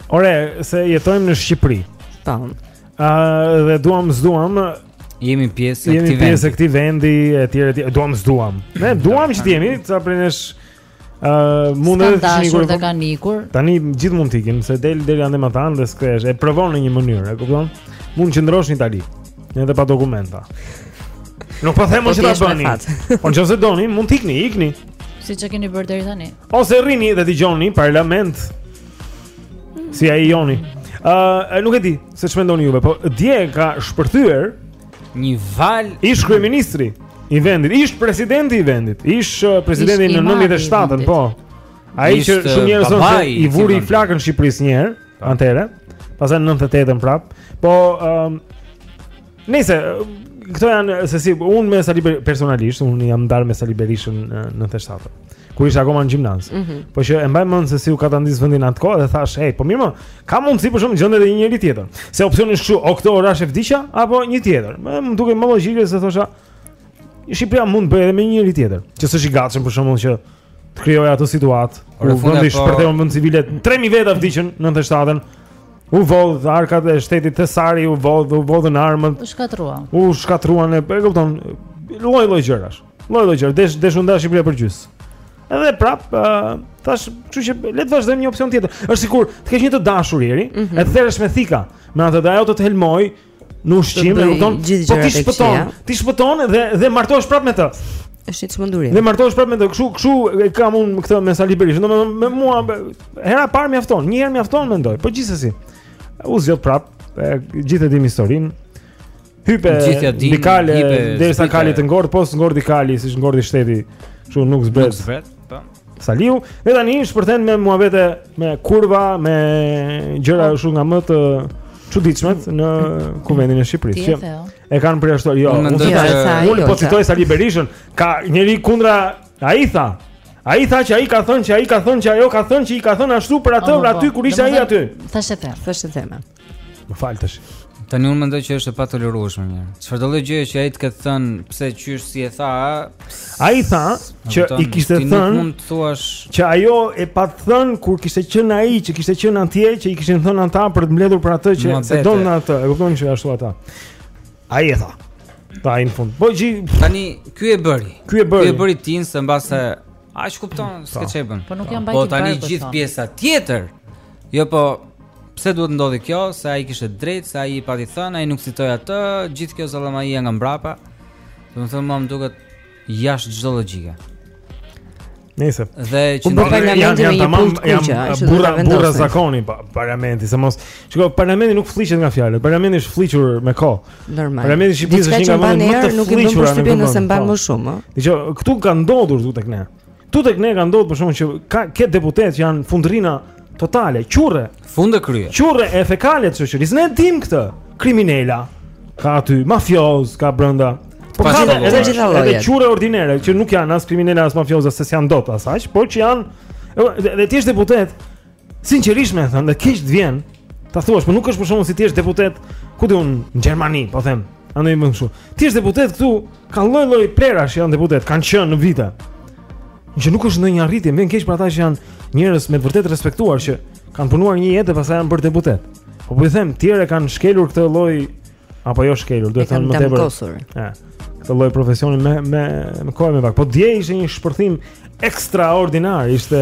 Ore, se jetojmë në Shqipëri. Tam. Ëh, uh, dhe duam s'duam jemi pjesë e këtij vendi. Jemi pjesë e këtij vendi etj etj. Duam s'duam. Ne duam që të jemi, sa prej nesh ëh uh, mund të shihni kur të kanë ikur. Tani të gjithë mund të ikin, se del deri andej matanë dhe s'kthehesh. E provon në një mënyrë, e kupton? Mund të qëndrosh në Itali. Ne edhe pa dokumenta. Nuk po them po që ta bëni. Po nëse doni, mund të ikni, ikni. Siç e keni bërë deri tani. Ose rrini dhe dëgjoni parlament Si ai Joni. Ë, uh, nuk e di se ç'mendoni juve, po dje ka shpërthyer një valë ish kryeministri i vendit, ish presidenti i vendit, ish uh, presidenti në 97-ën, po. Ai që uh, shumë njerëz thonë se i vuri flakën Shqipërisë një herë, po. atëherë, pastaj në 98-ën prap. Po, ë, um, Nëse këto janë se si unë me Sali personalisht, unë jam ndarë me Sali Berishën në 97. Kur isha akoma në gjimnaz. Mm -hmm. Po që e mbaj mend se si u katandis vendi në atë kohë dhe thashë, "Hey, po mirë, ka mundsi për shembull gjendet një njeri tjetër." Se opsioni është kështu, o këto orash e vdiqja apo një tjetër. Më duket më logjike se thosha, "Shqipëria mund të bëjë edhe me një njeri tjetër." Që s'është i gatshëm për shkakun që të krijojë atë situatë. Kur vendi po- shpërtheu në vend civile, 3000 veta vdiqën në 97-ën. U vodh arkat e shtetit thesari, u vodh, u vodhën armët. U shkatruan. U shkatruan e e kupton, lloj lloj gjërash. Lloj lloj gjërash, desh desh u nda Shqipëria përgjys. Edhe prap, uh, thashë, kështu që le të vazhdojmë një opsion tjetër. Është sikur të kesh një të dashur Jeri, mm -hmm. ta therësh me thika, me atë ajo të të helmojë, Në ushqim, e kupton? Po ti shpëton, ti shpëton dhe dhe martohesh prapë me të. Është një çmenduri. Dhe martohesh prapë me të. Kështu, kështu e kam un këtë me Sali Berishën. Domethënë me mua hera e parë mjafton, një herë mjafton mendoj. Po gjithsesi. U zgjot prapë, gjithë e dim historinë. Hipe ti kalit, derisa kali të ngordhë, po s'ngordhi kali, siç ngordhi shteti. Kështu nuk zbret. Nuk zbret, po. Saliu dhe tani shpërthen me muhabete me kurva, me gjëra po. shumë nga më të çuditshmet në kuvendin e Shqipërisë. Që jo. e kanë përjashtuar. Jo, unë mendoj se unë po citoj Sali Berishën, ka njëri kundra ai tha. Ai tha që ai ka thënë që ai ka thënë që ajo ka thënë që i ka thënë ashtu për atë, për aty kur ishte ai aty. Thashetheme, thashetheme. Më fal tash. Tani unë mendoj që është e patolerueshme një. Çfarë do lloj gjëje që ai të ketë thën, pse qysh si e tha? Ai tha që i kishte thën. Nuk mund të thuash që ajo i pa thën kur kishte qenë ai, që kishte qenë andej që i kishin thën andej për të mbledhur për atë që s'e do në atë. E kupton që ashtu ata. Ai e tha. Tani në fund. Po gji. Tani ky e bëri. Ky e bëri. Ky e bëri tani se mbase A e kupton, mm, s'ke ç'i bën Po nuk jam bajti bërë Po tani gjithë pjesa tjetër Jo po, pse duhet të ndodhi kjo Se ai kishte të drejtë, se ai i pati thënë Ai nuk citoi atë, gjithë kjo zallamahia nga mbrapa Domethënë mua më duket jashtë çdo logjike Nëse. Dhe që në parlamentin janë janë tamam janë burra burra zakoni pa, parlamenti, se mos. Shiko, parlamenti nuk fëlliqet nga fjalët. Parlamenti është fëlliqur me kohë. Normal. Parlamenti i Shqipërisë është një nga vendet më të fëlliqura në botë. Nëse mban po. më shumë. Dëgjo, këtu ka ndodhur këtu tek ne. Këtu tek ne ka ndodhur për shembull që ka ke deputetë që janë fundërrina totale, qurre. Fund e krye. Qurre e fekale të shoqërisë. Ne e dimë këtë. Kriminela. Ka aty mafiozë, ka brenda. Po ka edhe edhe gjitha llojet. Edhe qurre ordinere që nuk janë as kriminela as mafioza, se s'janë dot as ajo, por që janë edhe ti je deputet. Sinqerisht domethënë, dhe keq të vjen ta thuash, por nuk është për shembull si ti je deputet, ku di un në Gjermani, po them. Ama më thua, ti je deputet këtu, ka lloj-lloj plehrash që janë deputet, kanë qenë në vite. Që nuk është ndonjë arritje, më vjen keq për ata që janë njerëz me vërtet të respektuar që kanë punuar një jetë e pastaj janë bërë deputet. Po po e them, të tjerë kanë shkelur këtë lloj apo jo shkelur, duhet të them më tepër. Ëh. Këtë lloj profesioni me me me kohë me vakt. Po dje ishte një shpërthim ekstraordinar, ishte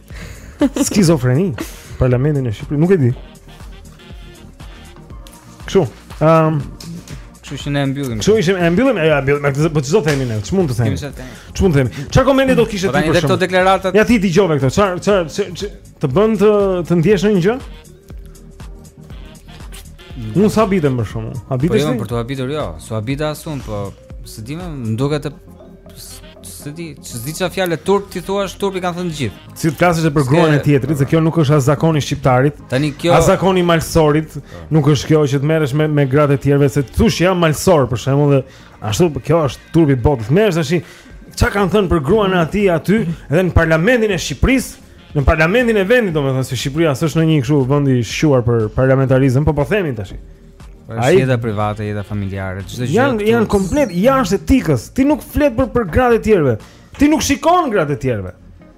Skizofreni. Parlamentin e Shqipërisë, nuk e di. Kështu. Ehm, um, kështu që ne e mbyllim. Kështu që e mbyllim, e mbyllim, po ç'do themi ne? Ç'mund të themi? Ç'mund të themi? Çfarë komenti do kishte po ti për shembull? Këto deklaratat. Ja ti dëgjove këto. Çfarë çfarë të bën të të ndjesh një gjë? Unë s'habitem për shembull. Habitesh? Po jo, për të habitur jo. S'u habita as un, po s'di mua, më duket të Se di, s'di ça fjalë turp t'i thuash, turpi i kanë thënë të gjithë. Si të flasësh për gruan e tjetrit, se kjo nuk është as zakon i shqiptarit. Tani kjo as zakon i malsorit, nuk është kjo që të merresh me me gratë e tjerëve se thush jam malsor për shembull dhe ashtu po kjo është turp i botës. Merresh tash çka kanë thënë për gruan e atij aty edhe në parlamentin e Shqipërisë. Në parlamentin e vendit, domethënë se Shqipëria s'është ndonjë kështu vend i shquar për parlamentarizëm, po po themi tash. Ai jeta private, jeta familjare, çdo gjë. Jan janë komplet jashtë etikës. Ti nuk flet për për gratë e tjerëve. Ti nuk shikon gratë e tjerëve.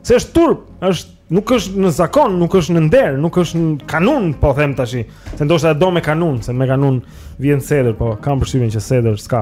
Se është turp, është nuk është në zakon, nuk është në nder, nuk është në kanun, po them tashi. Se ndoshta e do me kanun, se me kanun vjen sedër, po kam përshtypjen që sedër s'ka.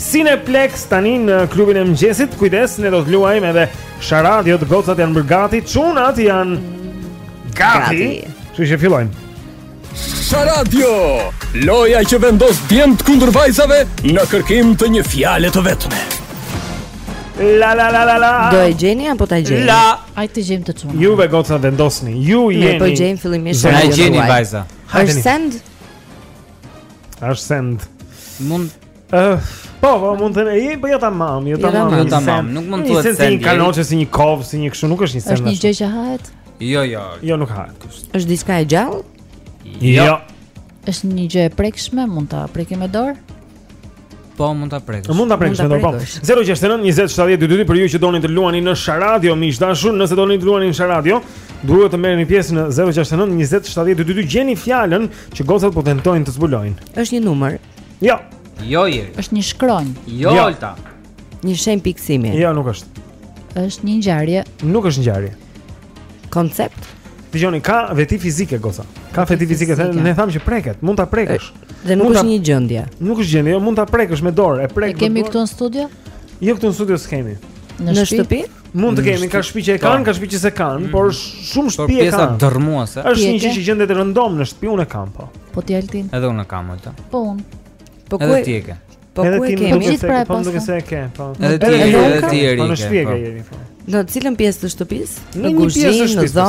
Cineplex tani në klubin e mëngjesit. Kujdes, ne do të luajmë edhe Sharadio gocat janë bërë gati, çunat janë gati. Kështu që fillojmë. Sharadio, loja që vendos djemt kundër vajzave në kërkim të një fjale të vetme. La la la la la. Do e gjeni apo ta gjeni? La. Ai të gjejmë të çunat. Ju ve gocat vendosni. Ju jeni. Ne po gjejmë fillimisht. Na gjeni vajza. Hajde. Send. Është send. Mund Uh, po, po, mund të themi, po jo tamam, jo, jo tamam, jo tamam, nuk mund të thuhet se një kanoçe si një kovë, si një kështu, nuk është një send. Është një gjë që hahet? Jo, jo. Jo, nuk hahet. Është diçka e gjallë? Jo. jo. Është një gjë e prekshme, mund ta prekim me dorë? Po, mund ta prekësh. Mund ta prekësh me dorë, po. 069 20 70 222 për ju që doni të luani në Sharadio, miq të dashur, nëse doni të luani në Sharadio, duhet të merrni pjesë në 069 20 70 222, gjeni fjalën që gocat po tentojnë të zbulojnë. Është një numër Jo. Jo Jeri. Është një shkronjë. Jo, jo. Olta. Një shenjë pikësimi. Jo, nuk është. Është një ngjarje. Nuk është ngjarje. Koncept. Dëgjoni ka veti fizike goca. Ka veti fizike, fizike. ne thamë që preket, mund ta prekësh. Dhe nuk është një gjendje. Nuk është gjendje, jo mund ta prekësh me dorë, e prek. E kemi këtu në studio? Jo këtu në studio s'kemi. Në, në shtëpi? Mund të kemi, ka shtëpi që e kanë, po. ka shtëpi që s'e kanë, mm -hmm. por shumë shtëpi e kanë. Pjesa dërmuese. Është një gjë që gjendet rëndom në shtëpi, unë kam po. Po ti Altin. Edhe unë kam atë. Po unë. Po ku e di, e ke? Po ku e ke? Po gjithë pra e po, duket se e ke, po. Edhe ti, edhe ti e ke. Po në shtëpi e ke, po. Në cilën pjesë të shtëpisë? Në një pjesë të shtëpisë.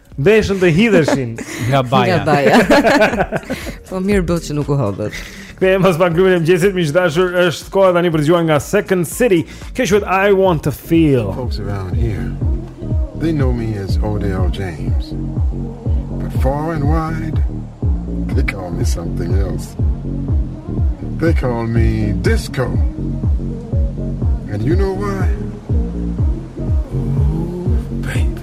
Ndeshën të hidheshin nga baja. Nga baja. po mirë bëu që nuk u hodhët. Jemi pra te klubi i mëngjesit, miq të dashur, është koha tani për të dëgjuar nga Second City. Kjo është I Want to Feel. Folks around here. They know me as Odell James. But far and wide, they call me something else. They call me Disco. And you know why?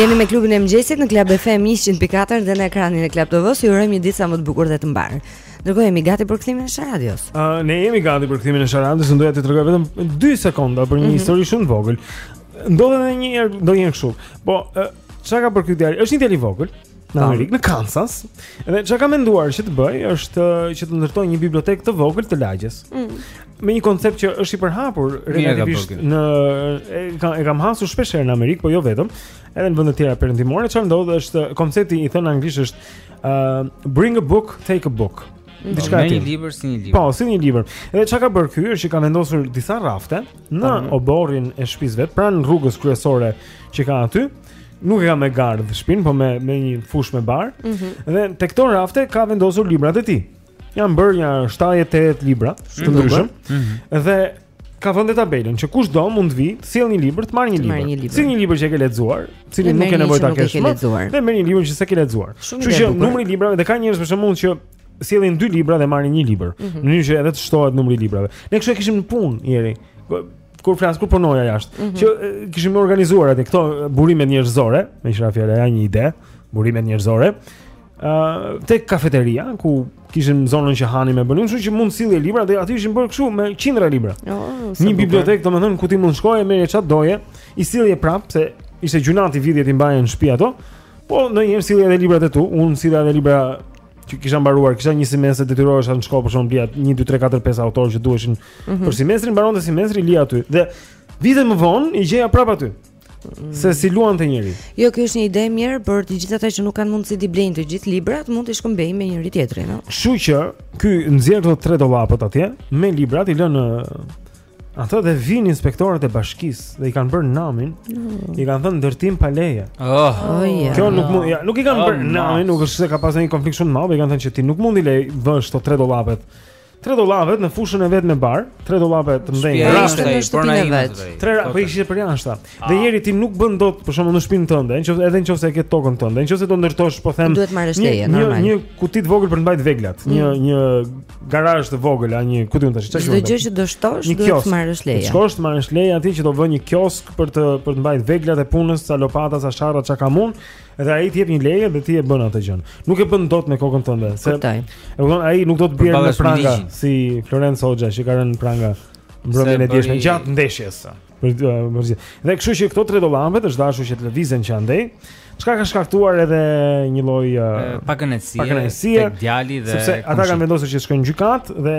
Jeni me klubin e mëngjesit në Club FM 100.4 dhe në ekranin e Club TV. Ju urojmë një ditë sa më të bukur dhe të mbarë. Ndërkohë jemi gati për kthimin e Sharadios. Ë, uh, ne jemi gati për kthimin e Sharadios, unë doja t'ju tregoj vetëm 2 sekonda për një mm -hmm. histori shumë të vogël. Ndodh edhe një herë ndonjëherë kështu. Po, çka uh, ka për këtë djalë? Është një djalë i vogël. në Amerikë, në Kansas. Dhe çka ka menduar që të bëjë është uh, që të ndërtojë një bibliotekë të vogël të lagjes. Mm. Me një koncept që është i përhapur relativisht në e kam e kam hasur shpesh herë në Amerikë, po jo vetëm, edhe në vende të tjera perëndimore, çfarë ndodh është uh, koncepti i thënë anglisht është uh, bring a book, take a book. Mm. Diçka po, e tillë. Merr një libër, sill një libër. Po, sill një libër. Edhe çka ka bërë ky është që ka vendosur disa rafte në oborrin e shtëpisë vet, pranë rrugës kryesore që ka aty. nuk e ka me gardh shpinë, po me me një fushë me bar. Mm -hmm. Dhe tek këto rafte ka vendosur librat e tij. Janë bërë një 70-80 libra të ndryshëm. Mm -hmm. Dhe ka vënë tabelën që kush do mund të vijë, të sjellë një libër, të marrë një libër. Sill një libër që e ke lexuar, s'i, nuk ke nevojë ta kesh. Dhe merr një libër që s'e ke lexuar. Kështu që numri i librave dhe ka njerëz për shembull që sjellin dy libra dhe marrin një libër. Mhm. Në mënyrë që edhe të shtohet numri i librave. Ne kështu e kishim në punë ieri. kur flas kur punoja jashtë, mm -hmm. që kishim organizuar atë këto burime njerëzore, meqë ra fjala ja një ide, burime njerëzore. ë uh, tek kafeteria ku kishim zonën që hanim e bënim, kështu që mund sillje libra dhe aty ishin bërë kështu me qindra libra. Oh, një bibliotekë, domethënë ku ti mund shkoje merrje çfarë doje, i sillje prap se ishte gjynah t'i vidhje t'i mbaje në shtëpi ato. Po ndonjëherë sillje edhe librat e tu, unë sillja edhe libra që kisha mbaruar, kisha një semestër detyrohesha në shkollë për shembull të blija 1 2 3 4 5 autorë që duheshin -hmm. për semestrin, mbaronte semestri i lija aty. Dhe vite më vonë i gjeja prapë aty. Mhm. Se s'i luante njeri Jo, kjo është një ide mirë Për të gjithë ata që nuk kanë mundësi t'i blejnë të gjithë librat Mund të shkëmbejnë me njëri tjetrin no? Kështu që ky nxjerr ato tre dolapët atje Me librat i lë ato dhe vijnë inspektorët e bashkisë dhe i kanë bërë namin, mm. i kanë thënë ndërtim pa leje. Oh. Oh, yeah. Kjo nuk mund, ja, nuk i kanë oh, bërë namin, nuk është se ka pasur një konflikt shumë madh, i kanë thënë që ti nuk mund t'i vësh ato 3 dollapet Tre dollapet në fushën e vet me bar, tre dollape të mëdhenj rafte në shtëpinë e vet. Tre po i kishte për jashtë. Ah. Dhe Jeri ti nuk bën dot për shembull në shtëpinë tënde, nëse edhe nëse e ke tokën tënde, nëse do ndërtosh po them duhet marrësh leje normal. Një një kuti të vogël për të mbajt veglat, mm. një një garazh të vogël, a një ku di unë tash çfarë. Çdo gjë që do shtosh duhet të marrësh leje. Shkosh të marrësh leje aty që do vë një kiosk për të për të mbajt veglat e punës, sa lopata, sa sharra, çka ka mund. Edhe ai të jep një leje dhe ti e bën atë gjën. Nuk e bën dot me kokën tënde, se. Kuptoj. E kupton, ai nuk do të bjerë në pranga si Florenc Hoxha që ka rënë në pranga mbrëmjen e djeshme gjatë ndeshjes. Për mërzi. Dhe kështu që këto tre dollapët është dashur që të lëvizen që andej. Çka ka shkaktuar edhe një lloj pakënaqësie tek djali dhe sepse ata kanë vendosur që të shkojnë në gjykatë dhe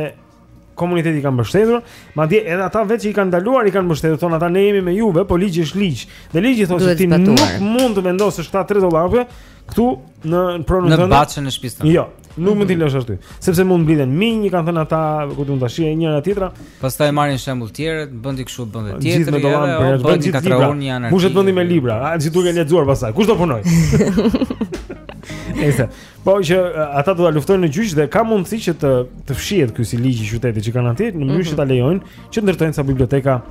komuniteti i ka mbështetur, madje edhe ata vetë që i kanë ndaluar i kanë mbështetur, thonë ata ne jemi me juve, po ligji është ligj. Dhe ligji thotë se ti nuk mund të vendosësh këta tre dollapë këtu në pronën tënde. Në bahçen e shtëpisë tënde. Jo, nuk mund t'i mhm. lësh aty, sepse mund të mblidhen minj, i kanë thënë ata ku do të ndashë njëra tjetra. Pastaj marrin shembull të tjerë, bën ti kështu, bën ti tjetër. Gjithë me dollap për të bërë gjithë libra. Kush e bën me libra? A ti duhet të lexuar pastaj? Kush do punojë? Ese. Po që ata do ta luftojnë në gjyq dhe ka mundësi që të të fshihet ky si ligj i qytetit që kanë aty në mënyrë që ta mhm. lejojnë që të ndërtojnë ca biblioteka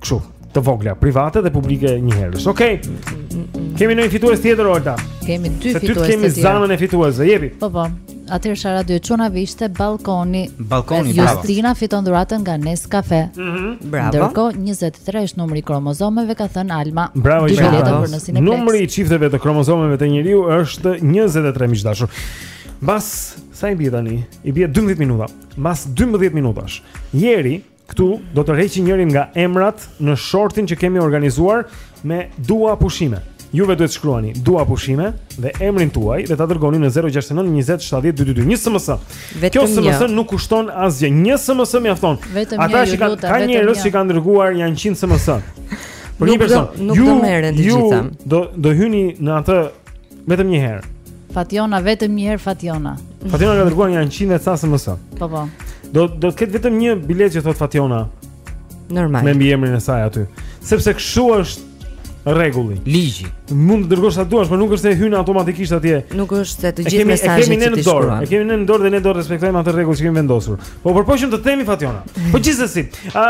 kështu të vogla, private dhe publike njëherësh. Okej. Okay. Kemi një fitues tjetër Olta. Kemi dy fitues tjetër. Se ty kemi zanën e fituesve, jepi. Po po. Atëherë sharada e çunave ishte balkoni. Balkoni bravo. Justina fiton dhuratën nga Nescafe. Mhm. Mm Bravo. Ndërkohë 23 është numri i kromozomeve, ka thënë Alma. Bravo Alma. Numri i çifteve të kromozomeve te njeriu është 23 miq të dashur. Mbas sa i bie tani? I bie 12 minuta. Mbas 12 minutash. Jeri këtu do të tërheqi njërin nga emrat në shortin që kemi organizuar me dua pushime. Juve duhet të shkruani dua pushime dhe emrin tuaj dhe ta dërgoni në 069 20 70 222. Një SMS. Kjo SMS nuk kushton asgjë. Një SMS mjafton. Ata që kanë ka njerëz që kanë dërguar nja 100 SMS. Për një person, nuk do merren të gjitha. Do do hyni në atë vetëm një herë. Fationa vetëm një herë Fationa. Fationa ka dërguar nja 100 SMS. Po po. Do do të ketë vetëm një biletë që thotë Fationa. Normal. Me mbiemrin e saj aty. Sepse kështu është rregulli. Ligji. Mund të dërgosh sa duash, por nuk është se hyn automatikisht atje. Nuk është se të gjithë mesazhet që ti shkruan. E kemi ne në dorë dhe ne do të respektojmë atë rregull që kemi vendosur. Po përpiqem të themi Fatjona. Po gjithsesi, ë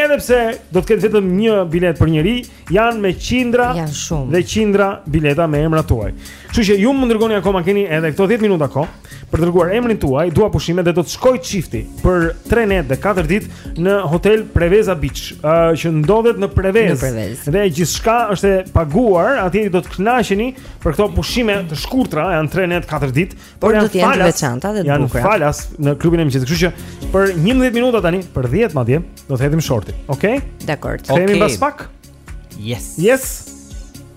edhe pse do të ketë vetëm një biletë për njeri, Janë me qindra Janë shumë Dhe qindra bileta me emrat tuaj Kështu që ju mund dërgoni akoma keni edhe këto 10 minuta kohë Për të dërguar emrin tuaj, dua pushime dhe do të shkojë çifti Për 3 net dhe 4 ditë në hotel Preveza Beach uh, Që ndodhet në Prevezë Në Prevezë Dhe gjithçka është e paguar Atje do të kënaqeni për këto pushime të shkurtra Janë 3 net 4 ditë Por do të jenë të veçanta dhe të bukura. Janë falas në klubin e mëngjesit, kështu që për 11 minuta tani, për 10 madje, do të hedhim shortin. Okej? Okay? Dakord. Okay. Kemi mbas pak? Yes. Yes.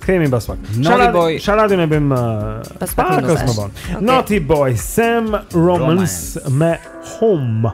Kemi mbas pak. Naughty Boy. Sharadën e bëjmë uh, pas pak më vonë. Okay. Naughty Boy, Sam Romans me Home.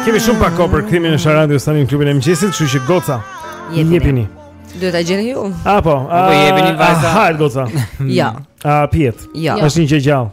Kemi shumë pak kohë për kthimin e Sharadës tani në klubin e mëngjesit, kështu që goca. Jepini. Duhet ta gjeni ju. Apo, po, po jepini vajza. Ha, goca. Jo. A piet. Jo. Është një gjë gjallë.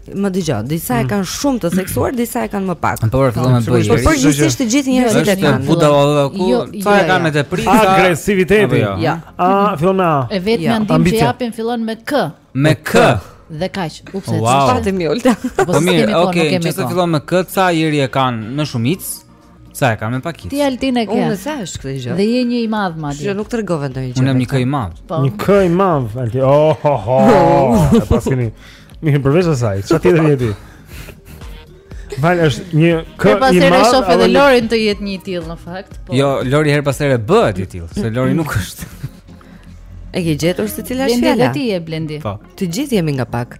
Më dëgjo, disa e mm. kanë shumë të theksuar, disa e kanë më pak. Po, fillon të bëjë. Por gjithsesi të gjithë njerëzit e kanë. Është budallallëku jo, jo, çfarë kanë me të pritë? Agresiviteti. Jo? Ja. A fillon me A. E vetmja ndihmë që japin fillon me K. Me K. Dhe kaq, upse wow. çfarë të mjolta. Po mirë, okay, çfarë fillon me K, ca Jeri e kanë me shumicë? Ca e kanë me pakicë? Ti Altin e ke. Unë s'e di ç'është këtë gjë? Dhe je një i madh madje. Që nuk tregove ndonjë gjë. Unë jam një kë i madh. Po. Një kë i madh, Altin. Oh, ho, ho. E paskeni. Mi përveç asaj, çfarë tjetër je ti? Val është një kë i madh. Herë pas here shoh edhe Lorin të jetë një i tillë në fakt, po. Jo, Lori herë pas here bëhet i tillë, se Lori nuk është. E ke gjetur se cila është fjala? Blendi, ti je Blendi. Po. Të gjithë jemi nga pak.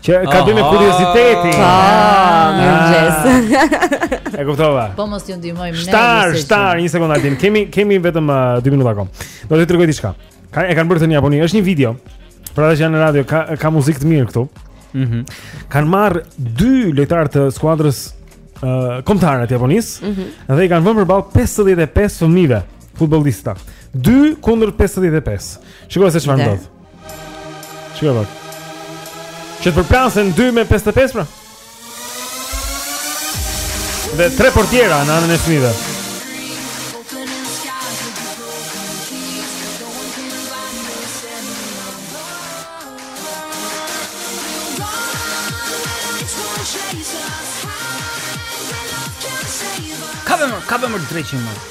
Që ka të bëjë me kuriozitetin. Po, mirëmëngjes. Ah. E kuptova. Po mos ju ndihmoj më. Star, star, një sekondë Altin. Kemi kemi vetëm 2 uh, minuta kohë. Do të tregoj diçka. E kanë bërë këtë në Japoni, është një video. Për ata që janë në radio, ka ka muzikë të mirë këtu. Mhm. Mm kanë marr dy lojtarë të skuadrës ë uh, kombëtare të Japonisë mm -hmm. dhe i kanë vënë përballë 55 fëmijëve futbollista. 2 kundër 55. Shikoj se çfarë ndodh. Çka vak? Që të përplasen 2 me 55 pra? Dhe tre portiera në anën e fëmijëve. Ka vëmë, ka vëmë drejtë më.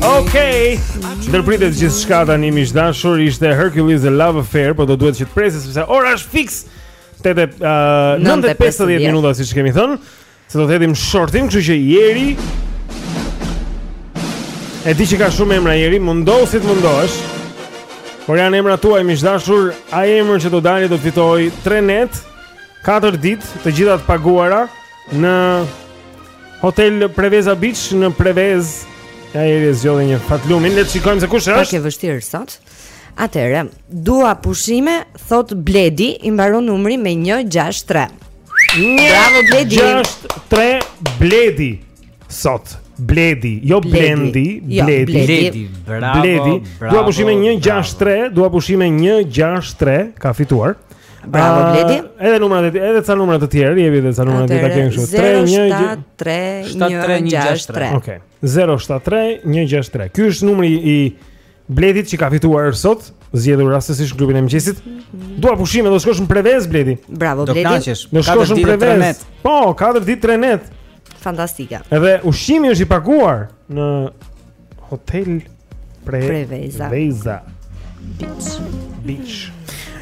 Okej. Okay. Ndërpritet gjithçka tani miq të dashur, ishte Hercules and Love Affair, por do duhet që të presim sepse ora është fiks 8 uh, 9:50 minuta siç kemi thënë, se do të hedhim shortin, kështu që Jeri E di që ka shumë emra Jeri, mundohu si të mundohesh. Por janë emrat tuaj miq të dashur, ai emër që do dalë do fitojë 3 net. 4 ditë, të gjitha të paguara në Hotel Preveza Beach në Prevezë. Jeri e zgjodhi një fatlumin, le të shikojmë se kush është. Është e vështirë sot. Atëherë, dua pushime, thotë Bledi, i mbaron numri me 163. Bravo Bledi. 163 Bledi. Sot Bledi, jo Blendi, jo, Bledi. Bledi, bravo. Bledi, dua pushime 163, dua pushime 163, ka fituar. Bravo ah, Bledi. Edhe numrat e tij, edhe ca numra të tjerë, jepi edhe ca numra të tjerë këtu kështu. 3133163. Okej. 0733163. Ky është numri i Bledit që ka fituar sot, zgjedhur rastësisht klubin e mëngjesit. Dua pushime, do shkosh në Prevez Bledi. Bravo Bledi. Do kënaqesh. Do shkosh në Prevez. Po, 4 ditë 3 net. Fantastike. Edhe ushqimi është i paguar në Hotel Pre Preveza. Veza. Beach. Beach.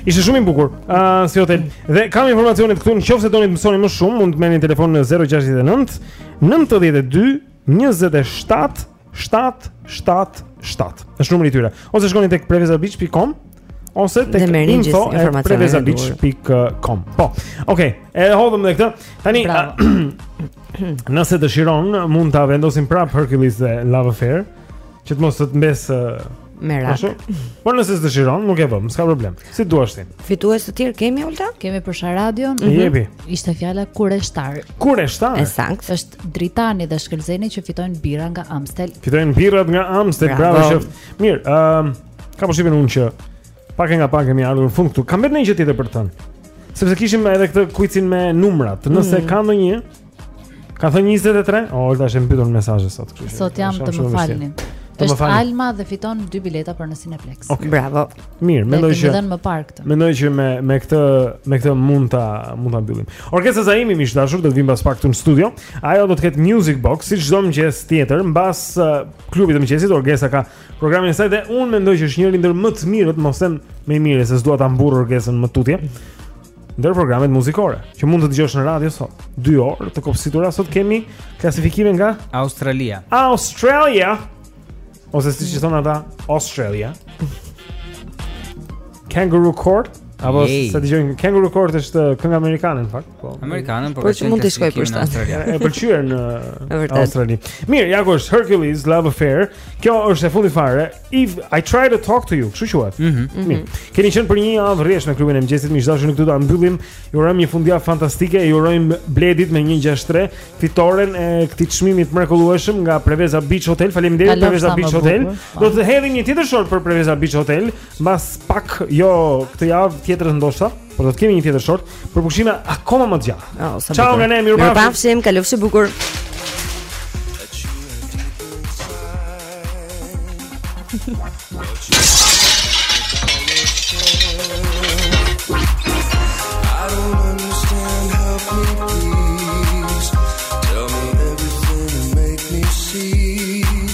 Ishte shumë i bukur. Ëh, uh, si hotel. Dhe kam informacionet këtu, në qoftë se doni të mësoni më shumë, mund të merrni telefon në 069 92 27 777. Është numri i tyre. Ose shkoni tek prevezabeach.com ose tek info@prevezabeach.com. Po. Okej, okay, e hodhëm me këtë. Tani nëse dëshiron mund ta vendosim prap Hercules dhe Love Affair, që të mos të mbes merak. Ashtu. Por nëse s'dëshiron, nuk e vëm, s'ka problem. Si duash ti. Fitues të tjerë kemi Olta? Kemi për Sha Radio. Mm -hmm. Jepi. Ishte fjala kureshtar. Kureshtar. E saktë. Është Dritani dhe Shkëlzeni që fitojnë birra nga Amstel. Fitojnë birrat nga Amstel, bravo, bravo qoftë. Mirë, ëm um, Ka po shqipin unë që pak e nga pak kemi ardhur në fund këtu Kam vetëm një gjë tjetër për të thënë Sepse kishim edhe këtë kuicin me numrat Nëse mm. ka ndonjë Ka thënë 23? O, oh, është është e mbytur në mesazhe sot kështu, Sot jam të më falni Të më falni Alma dhe fiton 2 bileta për në Cineplex Ok Bravo Mirë, mendoj që Dhe më parë këtë Mendoj që me, me, këtë, me këtë mund të mund të mbyllim Orgesa Zaimi miq të dashur do vijë mbas pak këtu në studio Ajo do të ketë Music Box si çdo mëngjes tjetër mbas uh, klubit të mëngjesit Orgesa ka Programin e saj dhe unë mendoj që është njëri ndër më të mirët, mos them më i miri se s'dua ta mburr Orgesën më tutje. Ndër programet muzikore që mund të dëgjosh në radio sot, 2 orë të kopsitura sot kemi klasifikimin nga Australia. Australia. Ose siç thon ata, Australia. Kangaroo Court, apo sa dëgjoj Kangaroo Court është këngë amerikane në fakt. Po. Amerikane po që mund të shkojë për shtat. E pëlqyer në Australi. Mirë, ja dëgjosh Hercules Love Affair. Kjo është e fundit fare. If I try to talk to you, kështu quhet. Mhm. Mm -hmm. Mirë. Keni qenë për një javë rresht në klubin e mëngjesit, miq të dashur, ne këtu do ta mbyllim. Ju urojmë një fundjavë fantastike. I urojmë Bledit me 163 fitoren e këtij çmimi të mrekullueshëm nga Preveza Beach Hotel. Faleminderit Preveza Beach Hotel. Do të hedhim një tjetër short për Preveza Beach Hotel, mbas pak, jo këtë javë, tjetrën ndoshta. Por do të kemi një tjetër short për pushime akoma më të gjata. Oh, Ciao nga ne, mirupafshim. Mirupafshim, kalofshi bukur.